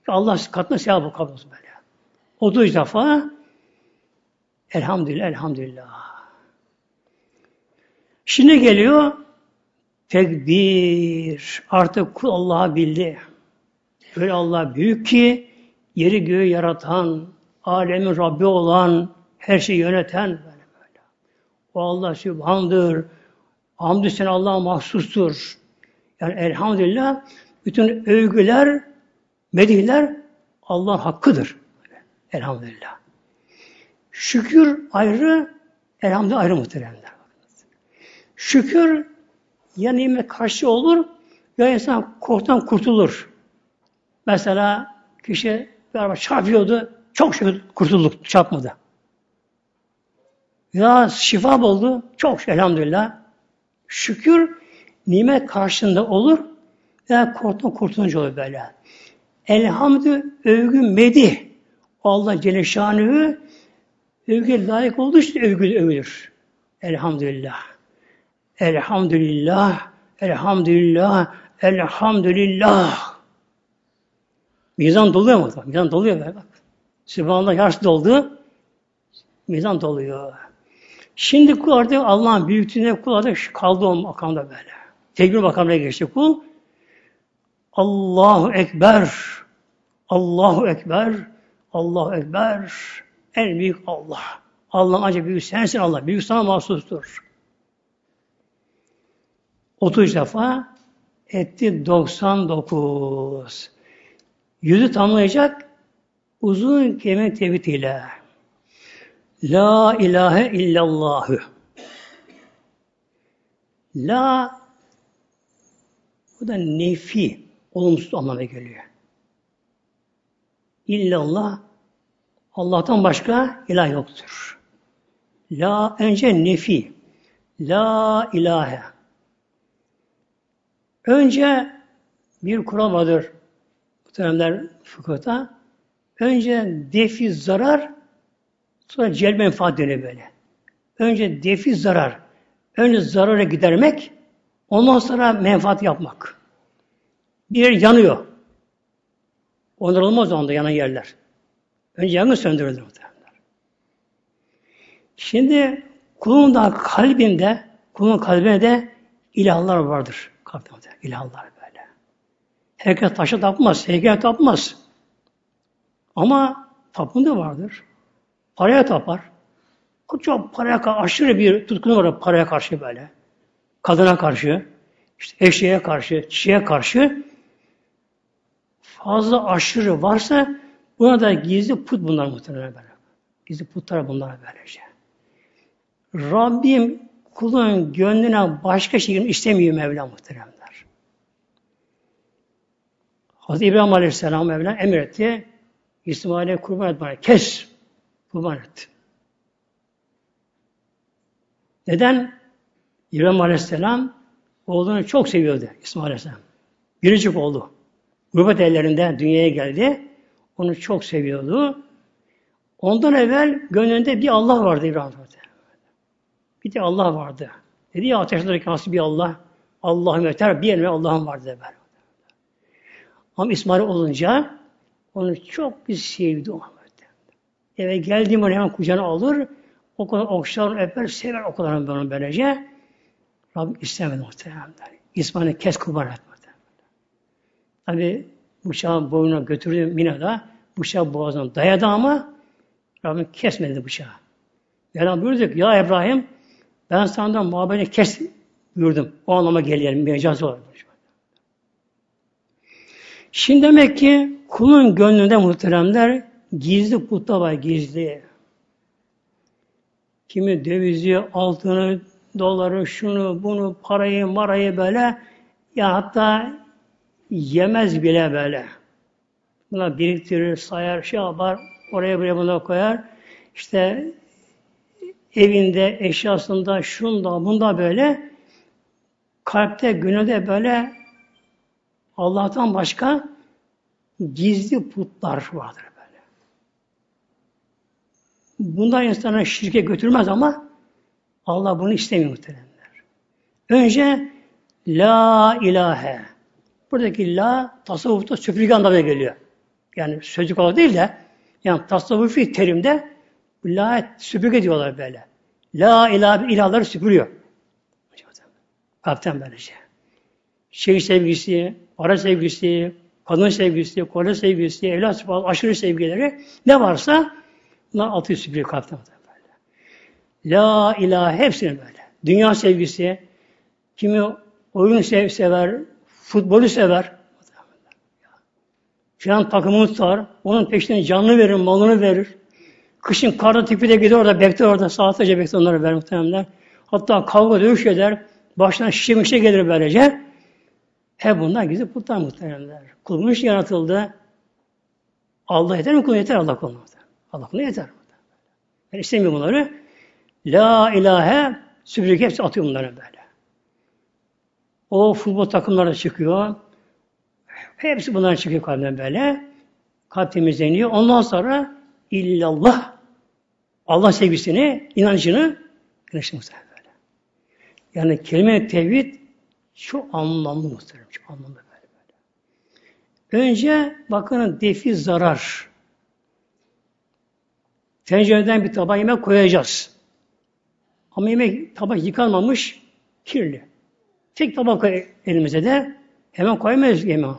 Allah katına sevabı kabul olsun böyle. 30 defa Elhamdülillah, elhamdülillah. Şimdi geliyor tekbir. Artık kul Allah'a bildi. Öyle Allah büyük ki yeri göğü yaratan, alemin Rabbi olan, her şeyi yöneten böyle böyle. O Allah sübhandır. Hamdü sen Allah'a mahsustur. Yani elhamdülillah bütün övgüler, medihler Allah'ın hakkıdır. Elhamdülillah. Şükür ayrı, elhamdülillah ayrı muhteremler. Şükür ya nimet karşı olur ya insan korktan kurtulur. Mesela kişi bir araba çarpıyordu, çok şükür kurtulduk, çarpmadı. Ya şifa oldu, çok şükür, elhamdülillah. Şükür nimet karşında olur veya korktan kurtulunca olur böyle. Elhamdü övgü medi. Allah Celle Şanü'yü övgü layık olduğu için övgü övülür. Elhamdülillah. Elhamdülillah. Elhamdülillah. Elhamdülillah. Mizan doluyor mu? Mizan doluyor böyle bak. Sübhanallah yarısı doldu. Mizan doluyor. Şimdi kul artık Allah'ın büyüklüğüne kul artık kaldı o makamda böyle. Tekbir makamına geçti kul. Allahu Ekber. Allahu Ekber. Allahu Ekber. En büyük Allah. Allah ancak büyük sensin Allah. Büyük sana mahsustur. 30 defa etti 99. Yüzü tamlayacak uzun kelime tevhid ile. La ilahe illallahü. La bu da nefi olumsuz anlamına geliyor. İllallah Allah'tan başka ilah yoktur. La önce nefi. La ilahe. Önce bir kural vardır. Muhteremler fıkıhta. Önce defi zarar, sonra celb menfaat dönüyor böyle. Önce defi zarar. Önce zarara gidermek, ondan sonra menfaat yapmak. Bir yer yanıyor. Onarılmaz o yanan yerler. Önce yangın söndürülür muhtemelen. Şimdi kulun da kalbinde, kulun kalbinde de ilahlar vardır. Kalbinde ilahlar böyle. Herkes taşa tapmaz, heykel tapmaz. Ama tapın da vardır. Paraya tapar. Çok paraya aşırı bir tutkunu var paraya karşı böyle. Kadına karşı, işte eşeğe karşı, çiçeğe karşı fazla aşırı varsa buna da gizli put bunlar muhtemelen böyle. Gizli putlar bunlar böylece. Rabbim kulun gönlüne başka şey istemiyor Mevla muhteremler. Hazreti İbrahim Aleyhisselam Mevla emretti. İsmail'e kurban et bana. Kes. Kurban et. Neden? İbrahim Aleyhisselam oğlunu çok seviyordu İsmail Aleyhisselam. Biricik oldu. Gurbet ellerinde dünyaya geldi. Onu çok seviyordu. Ondan evvel gönlünde bir Allah vardı İbrahim Bir de Allah vardı. Dedi ya ateşlerdeki nasıl bir Allah? Allah'ım yeter bir yerine Allah'ım vardı dedi. Ama İsmail olunca onu çok bir sevdi o Eve geldiğim onu hemen kucağına alır. O kadar okşar, öper, sever o kadar onu böylece. Rabbim istemedi muhtemelen. İsmail'i kes kurban etmedi. Tabi bıçağı boynuna götürdü Mina'da. Bıçağı boğazına dayadı ama Rabbim kesmedi bıçağı. Yani buyurdu ki ya İbrahim ben senden muhabbeti kes buyurdum. O anlama geliyor. Mecaz olarak. Şimdi demek ki kulun gönlünde muhteremler gizli putlar var gizli. Kimi dövizi, altını, doları, şunu, bunu, parayı, marayı böyle ya hatta yemez bile böyle. Buna biriktirir, sayar, şey yapar, oraya buraya bunu koyar. İşte evinde, eşyasında, şunda, bunda böyle kalpte, gönülde böyle Allah'tan başka gizli putlar vardır böyle. Bunlar insana şirke götürmez ama Allah bunu istemiyor muhteremler. Önce La ilahe. Buradaki la tasavvufta süpürge anlamına geliyor. Yani sözcük olarak değil de yani tasavvufi terimde la süpürge diyorlar böyle. La ilahe ilahları süpürüyor. Kalpten böylece. Şehir sevgisi, para sevgisi, kadın sevgisi, koca sevgisi, evlat sıfatı, aşırı sevgileri ne varsa bunlar altı süpürüyor kalpten böyle. La ilahe hepsini böyle. Dünya sevgisi, kimi oyun sev sever, futbolu sever. Filan takımını tutar, onun peşine canlı verir, malını verir. Kışın karda tipi de gider orada, bekler orada, saatlerce bekler onları verir muhtemelenler. Hatta kavga dövüş eder, baştan şişe gelir böylece. Hep bunlar gizli putlar muhtemelenler. Kulmuş yaratıldı. Allah yeter mi kulun yeter Allah kuluna. Allah kuluna yeter. Ben istemiyorum bunları. La ilahe süpürge hepsi atıyor bunları böyle. O futbol takımları çıkıyor. Hepsi bunlar çıkıyor kalbden böyle. Kalp temizleniyor. Ondan sonra illallah Allah sevgisini, inancını güneşli muhtemelen böyle. Yani kelime tevhid çok anlamlı muhtemelen. Çok anlamlı böyle böyle. Önce bakın defi zarar. Tencereden bir tabak yemek koyacağız. Ama yemek tabak yıkanmamış, kirli. Tek tabak elimize de hemen koyamayız yemeği.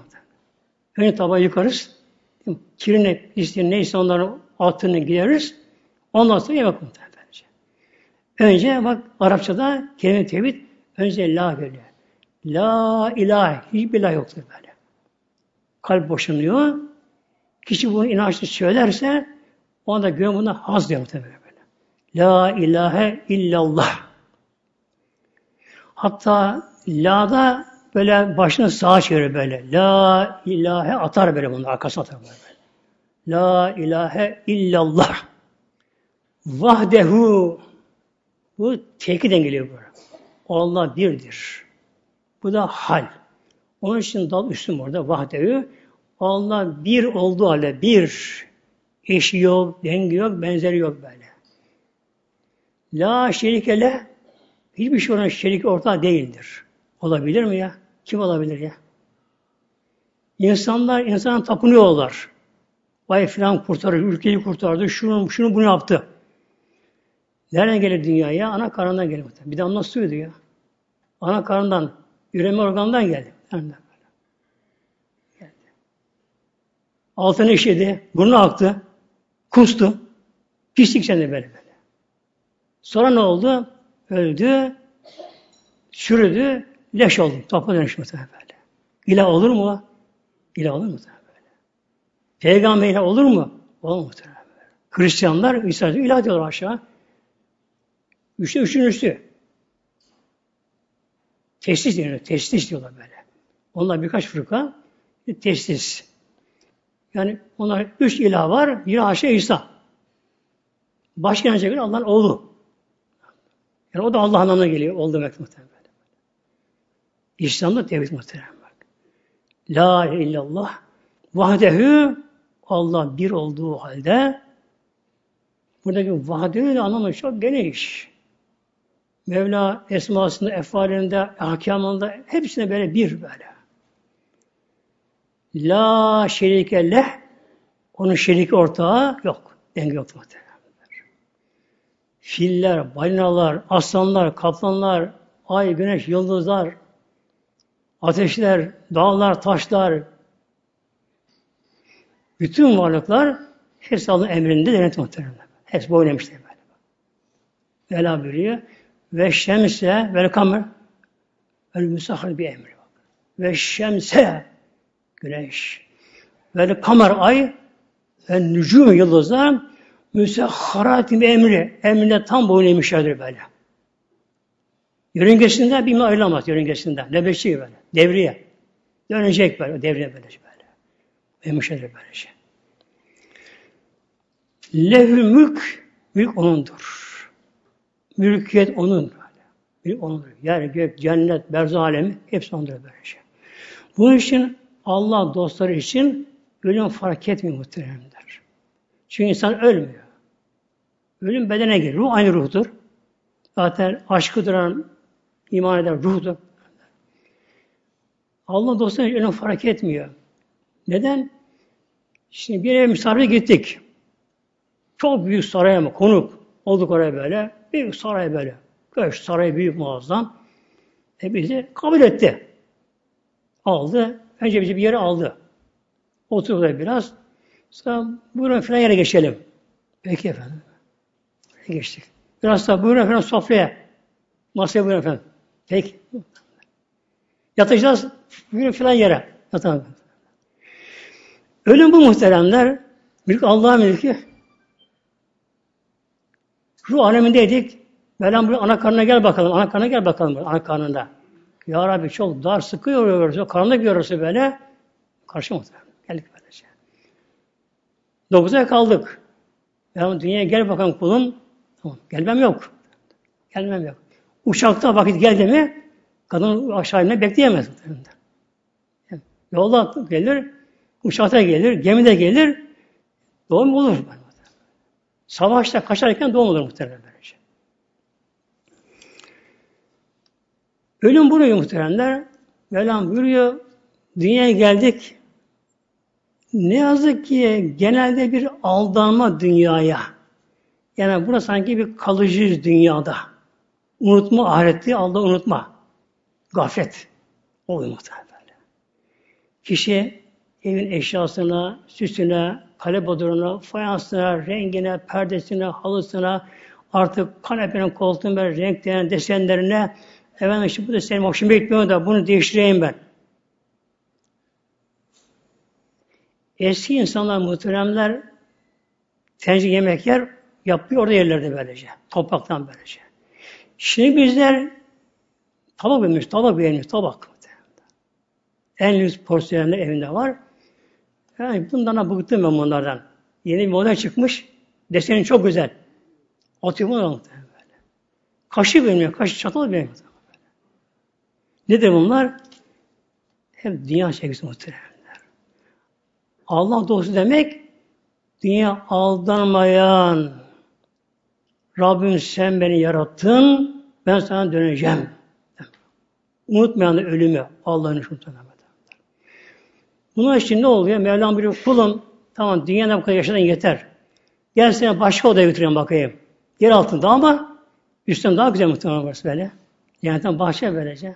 Önce tabağı yıkarız. Kirine, pisliğini neyse onların altını gideriz. Ondan sonra yemek muhtemelen. Önce bak Arapçada kelime tevhid önce la geliyor. La ilahe. Hiçbir ilah yoktur böyle. Kalp boşanıyor. Kişi bunu inançlı söylerse o anda gönül buna haz diyor muhtemelen böyle. La ilahe illallah. Hatta la'da böyle başını sağa çevirir böyle. La ilahe atar böyle bunu arkasına atar böyle. La ilahe illallah. Vahdehu. Bu tekiden geliyor bu. Allah birdir. Bu da hal. Onun için dal üstüm orada vahdehu. Allah bir olduğu halde bir. Eşi yok, dengi yok, benzeri yok böyle. La şerikele hiçbir şey olan şerik ortağı değildir. Olabilir mi ya? Kim olabilir ya? İnsanlar insana tapınıyorlar. Vay filan kurtarır, ülkeyi kurtardı, şunu, şunu bunu yaptı. Nereden gelir dünyaya? Ana karnından gelir. Bir de nasıl suydu ya? Ana karnından, üreme organından geldi. Nereden geldi. Altını işedi, burnu aktı, kustu. Pislik içinde böyle böyle. Sonra ne oldu? Öldü, çürüdü, leş oldu. Topa dönüşmü böyle. İlah olur mu? İlah olur mu? Böyle. Peygamber ilah olur mu? Olmaz muhtemelen. Hristiyanlar İsa ilah diyorlar aşağı. Üçte üçüncüsü. Teslis deniyor. Teslis diyorlar böyle. Onlar birkaç fırka teslis. Yani onlar üç ilah var. Biri haşa İsa. Başka inanacak göre Allah'ın oğlu. Yani o da Allah anlamına geliyor. Oldu demek muhtemelen. İslam'da tevhid muhtemelen bak. La ilahe illallah vahdehu Allah bir olduğu halde buradaki vahdehu de anlamı çok geniş. Mevla esmasında, efalinde, ahkamında hepsine böyle bir böyle. La şerike leh onun şerik ortağı yok. Denge yok muhtemelen. Filler, balinalar, aslanlar, kaplanlar, ay, güneş, yıldızlar, ateşler, dağlar, taşlar, bütün varlıklar hepsi Allah'ın emrinde denet muhtemelen. Hepsi boyun eğmişler böyle. Vela buyuruyor. Ve şemse ve kamer ve müsahhar bir emri. Ve şemse güneş ve kamer ay ve nücum yıldızlar müsahharatin emri. Emrine tam boyun eğmişlerdir böyle. Yörüngesinden bir ayrılamaz yörüngesinden. Nöbetçi böyle. Devriye. Dönecek böyle. Devriye böyle. böyle. Emişlerdir böyle şey. Lehü mülk, mülk O'nundur. Mülkiyet O'nun. Böyle. Mülk O'nundur. Yer, gök, cennet, berzah alemi hepsi O'nundur böyle şey. Bunun için Allah dostları için ölüm fark etmiyor muhteremler. Çünkü insan ölmüyor. Ölüm bedene gelir. Ruh aynı ruhtur. Zaten aşkı duran iman eden ruhdur. Allah dostları ölüm fark etmiyor. Neden? Şimdi bir eve misafire gittik. Çok büyük saraya mı? Konuk. Olduk oraya böyle. Büyük saray böyle. Köşk saray büyük muazzam. E bizi kabul etti. Aldı. Önce bizi bir yere aldı. Oturdu biraz. Sonra buyurun filan yere geçelim. Peki efendim. Geçtik. Biraz daha buyurun efendim sofraya. Masaya buyurun efendim. Peki. Yatacağız buyurun filan yere. Yatalım. Ölüm bu muhteremler. Mülk Allah'a mülkü. Ruh alemindeydik. Mevlam buraya ana karnına gel bakalım. Ana karnına gel bakalım. Ana karnında. Ya Rabbi çok dar sıkıyor yoruyoruz. Karanlık görürse böyle. Karşı muhtemelen. Geldik böylece. Dokuz ay kaldık. Ya dünyaya gel bakalım kulum. Tamam. Gelmem yok. Gelmem yok. Uçakta vakit geldi mi kadın aşağı inme bekleyemez. Yani yolda gelir, uçakta gelir, gemide gelir, doğum olur. Savaşta kaçarken doğum olur muhtemelen böylece. Ölüm buraya muhteremler. Mevlam buyuruyor, dünyaya geldik. Ne yazık ki genelde bir aldanma dünyaya. Yani burası sanki bir kalıcı dünyada. Unutma, ahireti Allah unutma. Gaflet. Oluyor muhtemelen böyle. Kişi evin eşyasına, süsüne, kale boduruna, fayansına, rengine, perdesine, halısına, artık kanepenin koltuğun böyle renklerine, desenlerine efendim işte bu da senin hoşuma gitmiyor da bunu değiştireyim ben. Eski insanlar, muhteremler tencere yemek yer, yapıyor orada yerlerde böylece. Topraktan böylece. Şimdi bizler tabak vermiş, tabak vermiş, tabak. En lüks porsiyonlar evinde var. Yani bundan bıktım ben bunlardan. Yeni bir model çıkmış. Deseni çok güzel. Atıyor bunu böyle. Kaşı vermiyor, kaşı çatal vermiyor. Nedir bunlar? Hem dünya sevgisi muhteremler. Allah dostu demek dünya aldanmayan Rabbim sen beni yarattın ben sana döneceğim. Unutmayan da ölümü Allah'ın unutmayan. Bunun için ne oluyor? Mevlam biliyor kulum tamam dünyada bu kadar yaşadın yeter. Gel seni başka odaya götüreyim bakayım. Yer altında ama üstten daha güzel muhtemelen burası böyle. Yani bahçe böylece.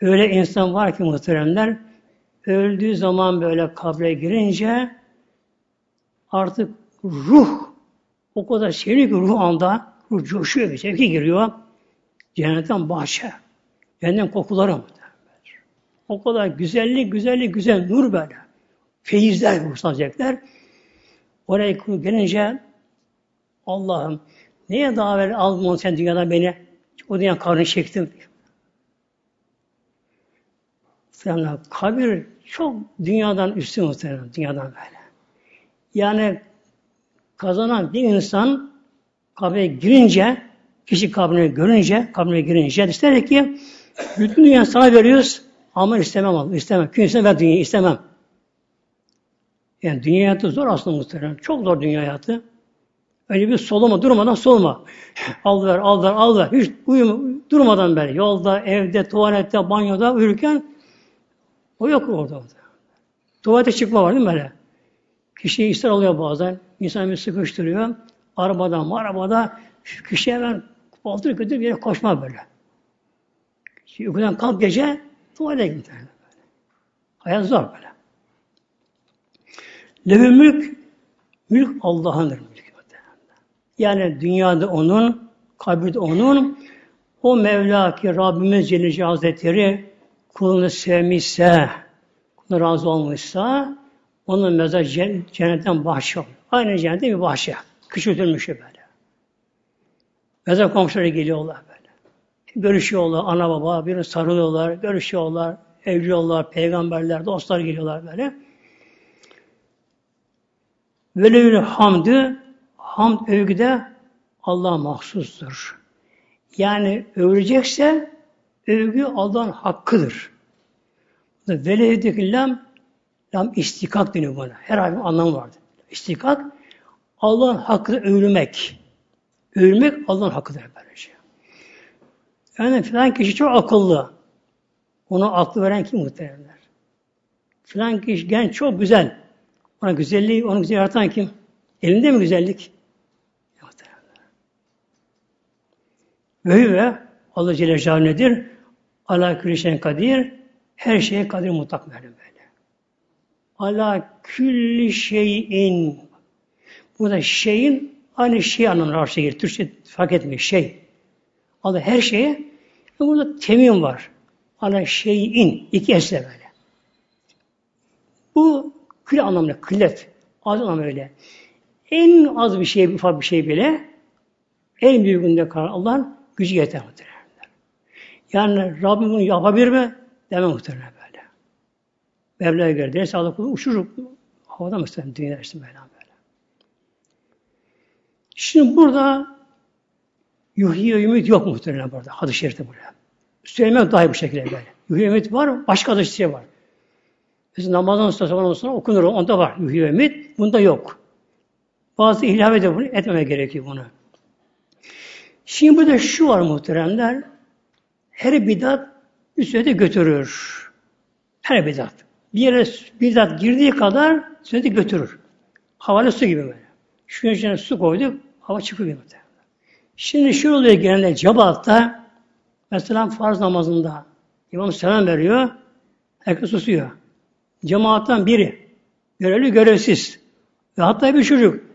Öyle insan var ki muhteremler öldüğü zaman böyle kabre girince artık ruh o kadar seviyor ki ruh anda ruh coşuyor bir sevki giriyor. Cennetten bahçe. Cennetten kokuları mı? O kadar güzellik, güzellik, güzel nur böyle. Feyizler ruhsanacaklar. Oraya gelince Allah'ım neye daha ver aldın sen dünyadan beni? O dünya karnı çektim. Yani kabir çok dünyadan üstün muhtemelen, dünyadan böyle. Yani kazanan bir insan kabre girince, kişi kabrine görünce, kabrine girince ister ki bütün dünya sana veriyoruz ama istemem Allah, istemem. Kimse ver dünyayı istemem. Yani dünya hayatı zor aslında muhtemelen. Çok zor dünya hayatı. Öyle bir soluma, durmadan solma. al ver, al ver, al ver. Hiç uyuma, durmadan böyle. Yolda, evde, tuvalette, banyoda uyurken o yok orada. Tuvalete çıkma var değil mi böyle? Kişiye ister oluyor bazen. İnsan bir sıkıştırıyor. Arabada, arabada kişi hemen baltır kötü bir yere koşma böyle. Uykudan kalk gece tuvalete gider. Hayat zor böyle. Levi mülk, mülk Allah'ındır. Yani dünyada onun, kabirde onun, o Mevla ki Rabbimiz Celle Hazretleri kulunu sevmişse, kuluna razı olmuşsa, onun mezar cennetten oluyor. Aynı cennette bir bahçe. Küçültülmüş böyle. Mezar komşuları geliyorlar böyle. Görüşüyorlar, ana baba, birini sarılıyorlar, görüşüyorlar, evliyorlar, peygamberler, dostlar geliyorlar böyle. Velevül hamdü, hamd övgüde Allah mahsustur. Yani övülecekse övgü Allah'ın hakkıdır. Velevdeki lam, lam istikak deniyor buna. Her harfin anlamı vardı. İstikak, Allah'ın hakkı övülmek. Övülmek Allah'ın hakkıdır böylece. Yani filan kişi çok akıllı. Ona aklı veren kim muhteremler? Filan kişi genç çok güzel. Ona güzelliği, onu güzel yaratan kim? Elinde mi güzellik? Ve ve Allah Celle Celaluhu nedir? Ala külüşen kadir. Her şeye kadir mutlak böyle. Ala külli şeyin. Burada şeyin aynı şey anlamına karşı gelir. Türkçe fark etmiyor. Şey. Allah her şeye burada temin var. Ala şeyin. iki esle böyle. Bu kül anlamında, kıllet. Az anlamda öyle. En az bir şey, ufak bir şey bile en büyüğünde karar Allah'ın gücü yeter muhtemelen. Yani Rabbim bunu yapabilir mi? Deme muhtemelen. Mevla'ya göre derse Allah kulu. Havada muhtemelen dünya dersin böyle böyle. Şimdi burada yuhiye ümit yok muhtemelen burada. Hadis-i şerifte buraya. Söylemek dahi bu şekilde böyle. Yuhiye ümit var, başka hadis şey var. Mesela namazdan sonra sabahdan sonra okunur. Onda var yuhiye ümit. Bunda yok. Bazı ilave de bunu etmeme gerekiyor bunu. Şimdi burada şu var muhteremler. Her bidat bir götürür. Her bidat. Bir yere bidat girdiği kadar sünneti götürür. Havalı su gibi böyle. Şu içine su koyduk, hava çıkıyor. Şimdi şu oluyor genelde cebaatta, mesela farz namazında imam selam veriyor, herkes susuyor. Cemaattan biri, görevli görevsiz ve hatta bir çocuk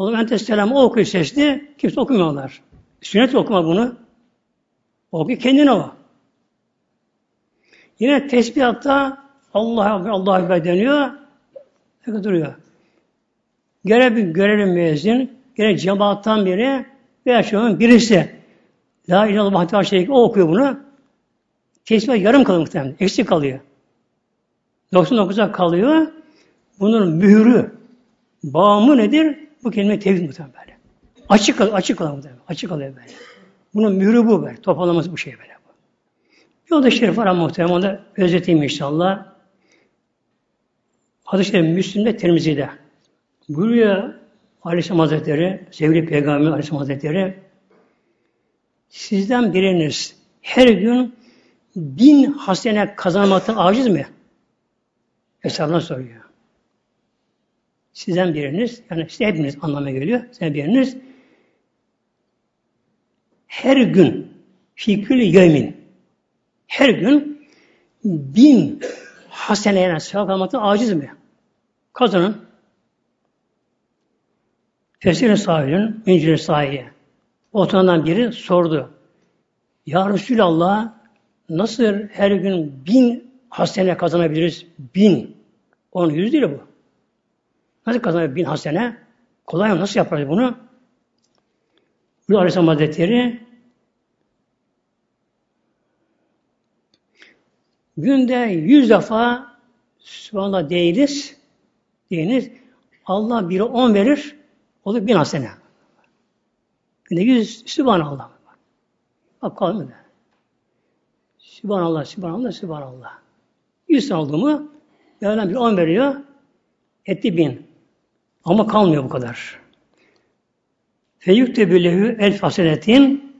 Oğlum entes selam o okuyor sesli, kimse okumuyorlar. Sünnet okuma bunu. Okuyor kendine o. Yine tesbihatta Allah Allah Allah Ekber deniyor. Peki duruyor. Gene bir görevli müezzin, gene cemaattan biri veya şunun birisi La ilahe illallah şey o okuyor bunu. Tesbih yarım kalıyor muhtemelen. Eksik kalıyor. 99'a kalıyor. bunun mührü, bağımı nedir? Bu kelime tevhid muhtemelen. Açık kalıyor, açık kalıyor muhtemelen. Açık kalıyor böyle. Bunun mührü bu böyle. Toparlaması bu şey böyle. Bir o da şerif var ama muhtemelen onu da özeteyim inşallah. Hadis-i Müslim'de, Tirmizi'de. Buyuruyor Aleyhisselam Hazretleri, sevgili Peygamber Aleyhisselam Hazretleri, sizden biriniz her gün bin hasene kazanmaktan aciz mi? Hesabına soruyor. Sizden biriniz, yani size hepiniz anlamına geliyor. Sizden biriniz her gün fikül yemin her gün bin hasene yani sevap almaktan aciz mi? Kazanın. Tefsirin sahibinin, İncil'in sahibi. Oturandan biri sordu. Ya Resulallah nasıl her gün bin hasene kazanabiliriz? Bin. On yüz değil bu. Nasıl kazanabilir bin hasene? Kolay mı? Nasıl yaparız bunu? Bu Aleyhisselam Hazretleri günde yüz defa Sübhanallah değiliz. Değiniz. Allah biri on verir. Olur bin hasene. Günde yüz Sübhanallah. Bak kalmadı. Sübhanallah, Sübhanallah, Sübhanallah. Yüz tane oldu mu Mevlam bir on veriyor. Etti bin. Ama kalmıyor bu kadar. Feyükte lehu elf hasenetin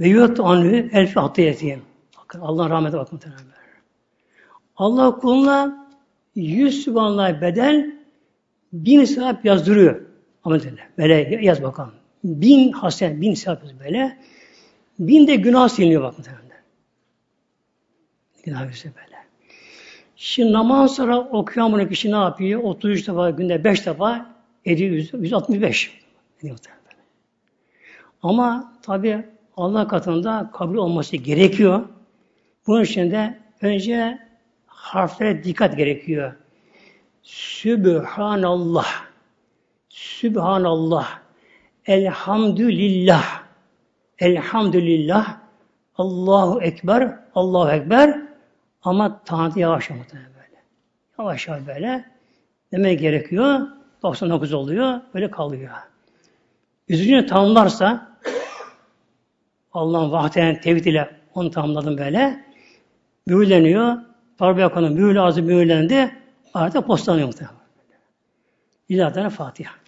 ve yuhtu anhu elf hatiyetin. Bakın Allah'ın rahmeti bakın. Allah kuluna yüz sübhanallah bedel bin sevap yazdırıyor. Ama böyle yaz bakalım. Bin hasen, bin sevap böyle. Bin de günah siliniyor bak muhtemelen. Günah böyle. Şimdi namaz sonra okuyan bunu kişi ne yapıyor? 33 defa günde 5 defa ediyor 165. Ama tabi Allah katında kabul olması gerekiyor. Bunun için de önce harflere dikkat gerekiyor. Sübhanallah. Sübhanallah. Elhamdülillah. Elhamdülillah. Allahu Ekber. Allahu Ekber. Ama tanrı yavaş muhtemelen böyle. Yavaş yavaş böyle. Demek gerekiyor. 99 oluyor. Böyle kalıyor. Yüzüncü tamamlarsa Allah'ın vahdenen tevhid ile onu tamamladım böyle. Mühürleniyor. Darbe yakanın mühürlü ağzı mühürlendi. Artık postanıyor muhtemelen. İlahi Fatiha.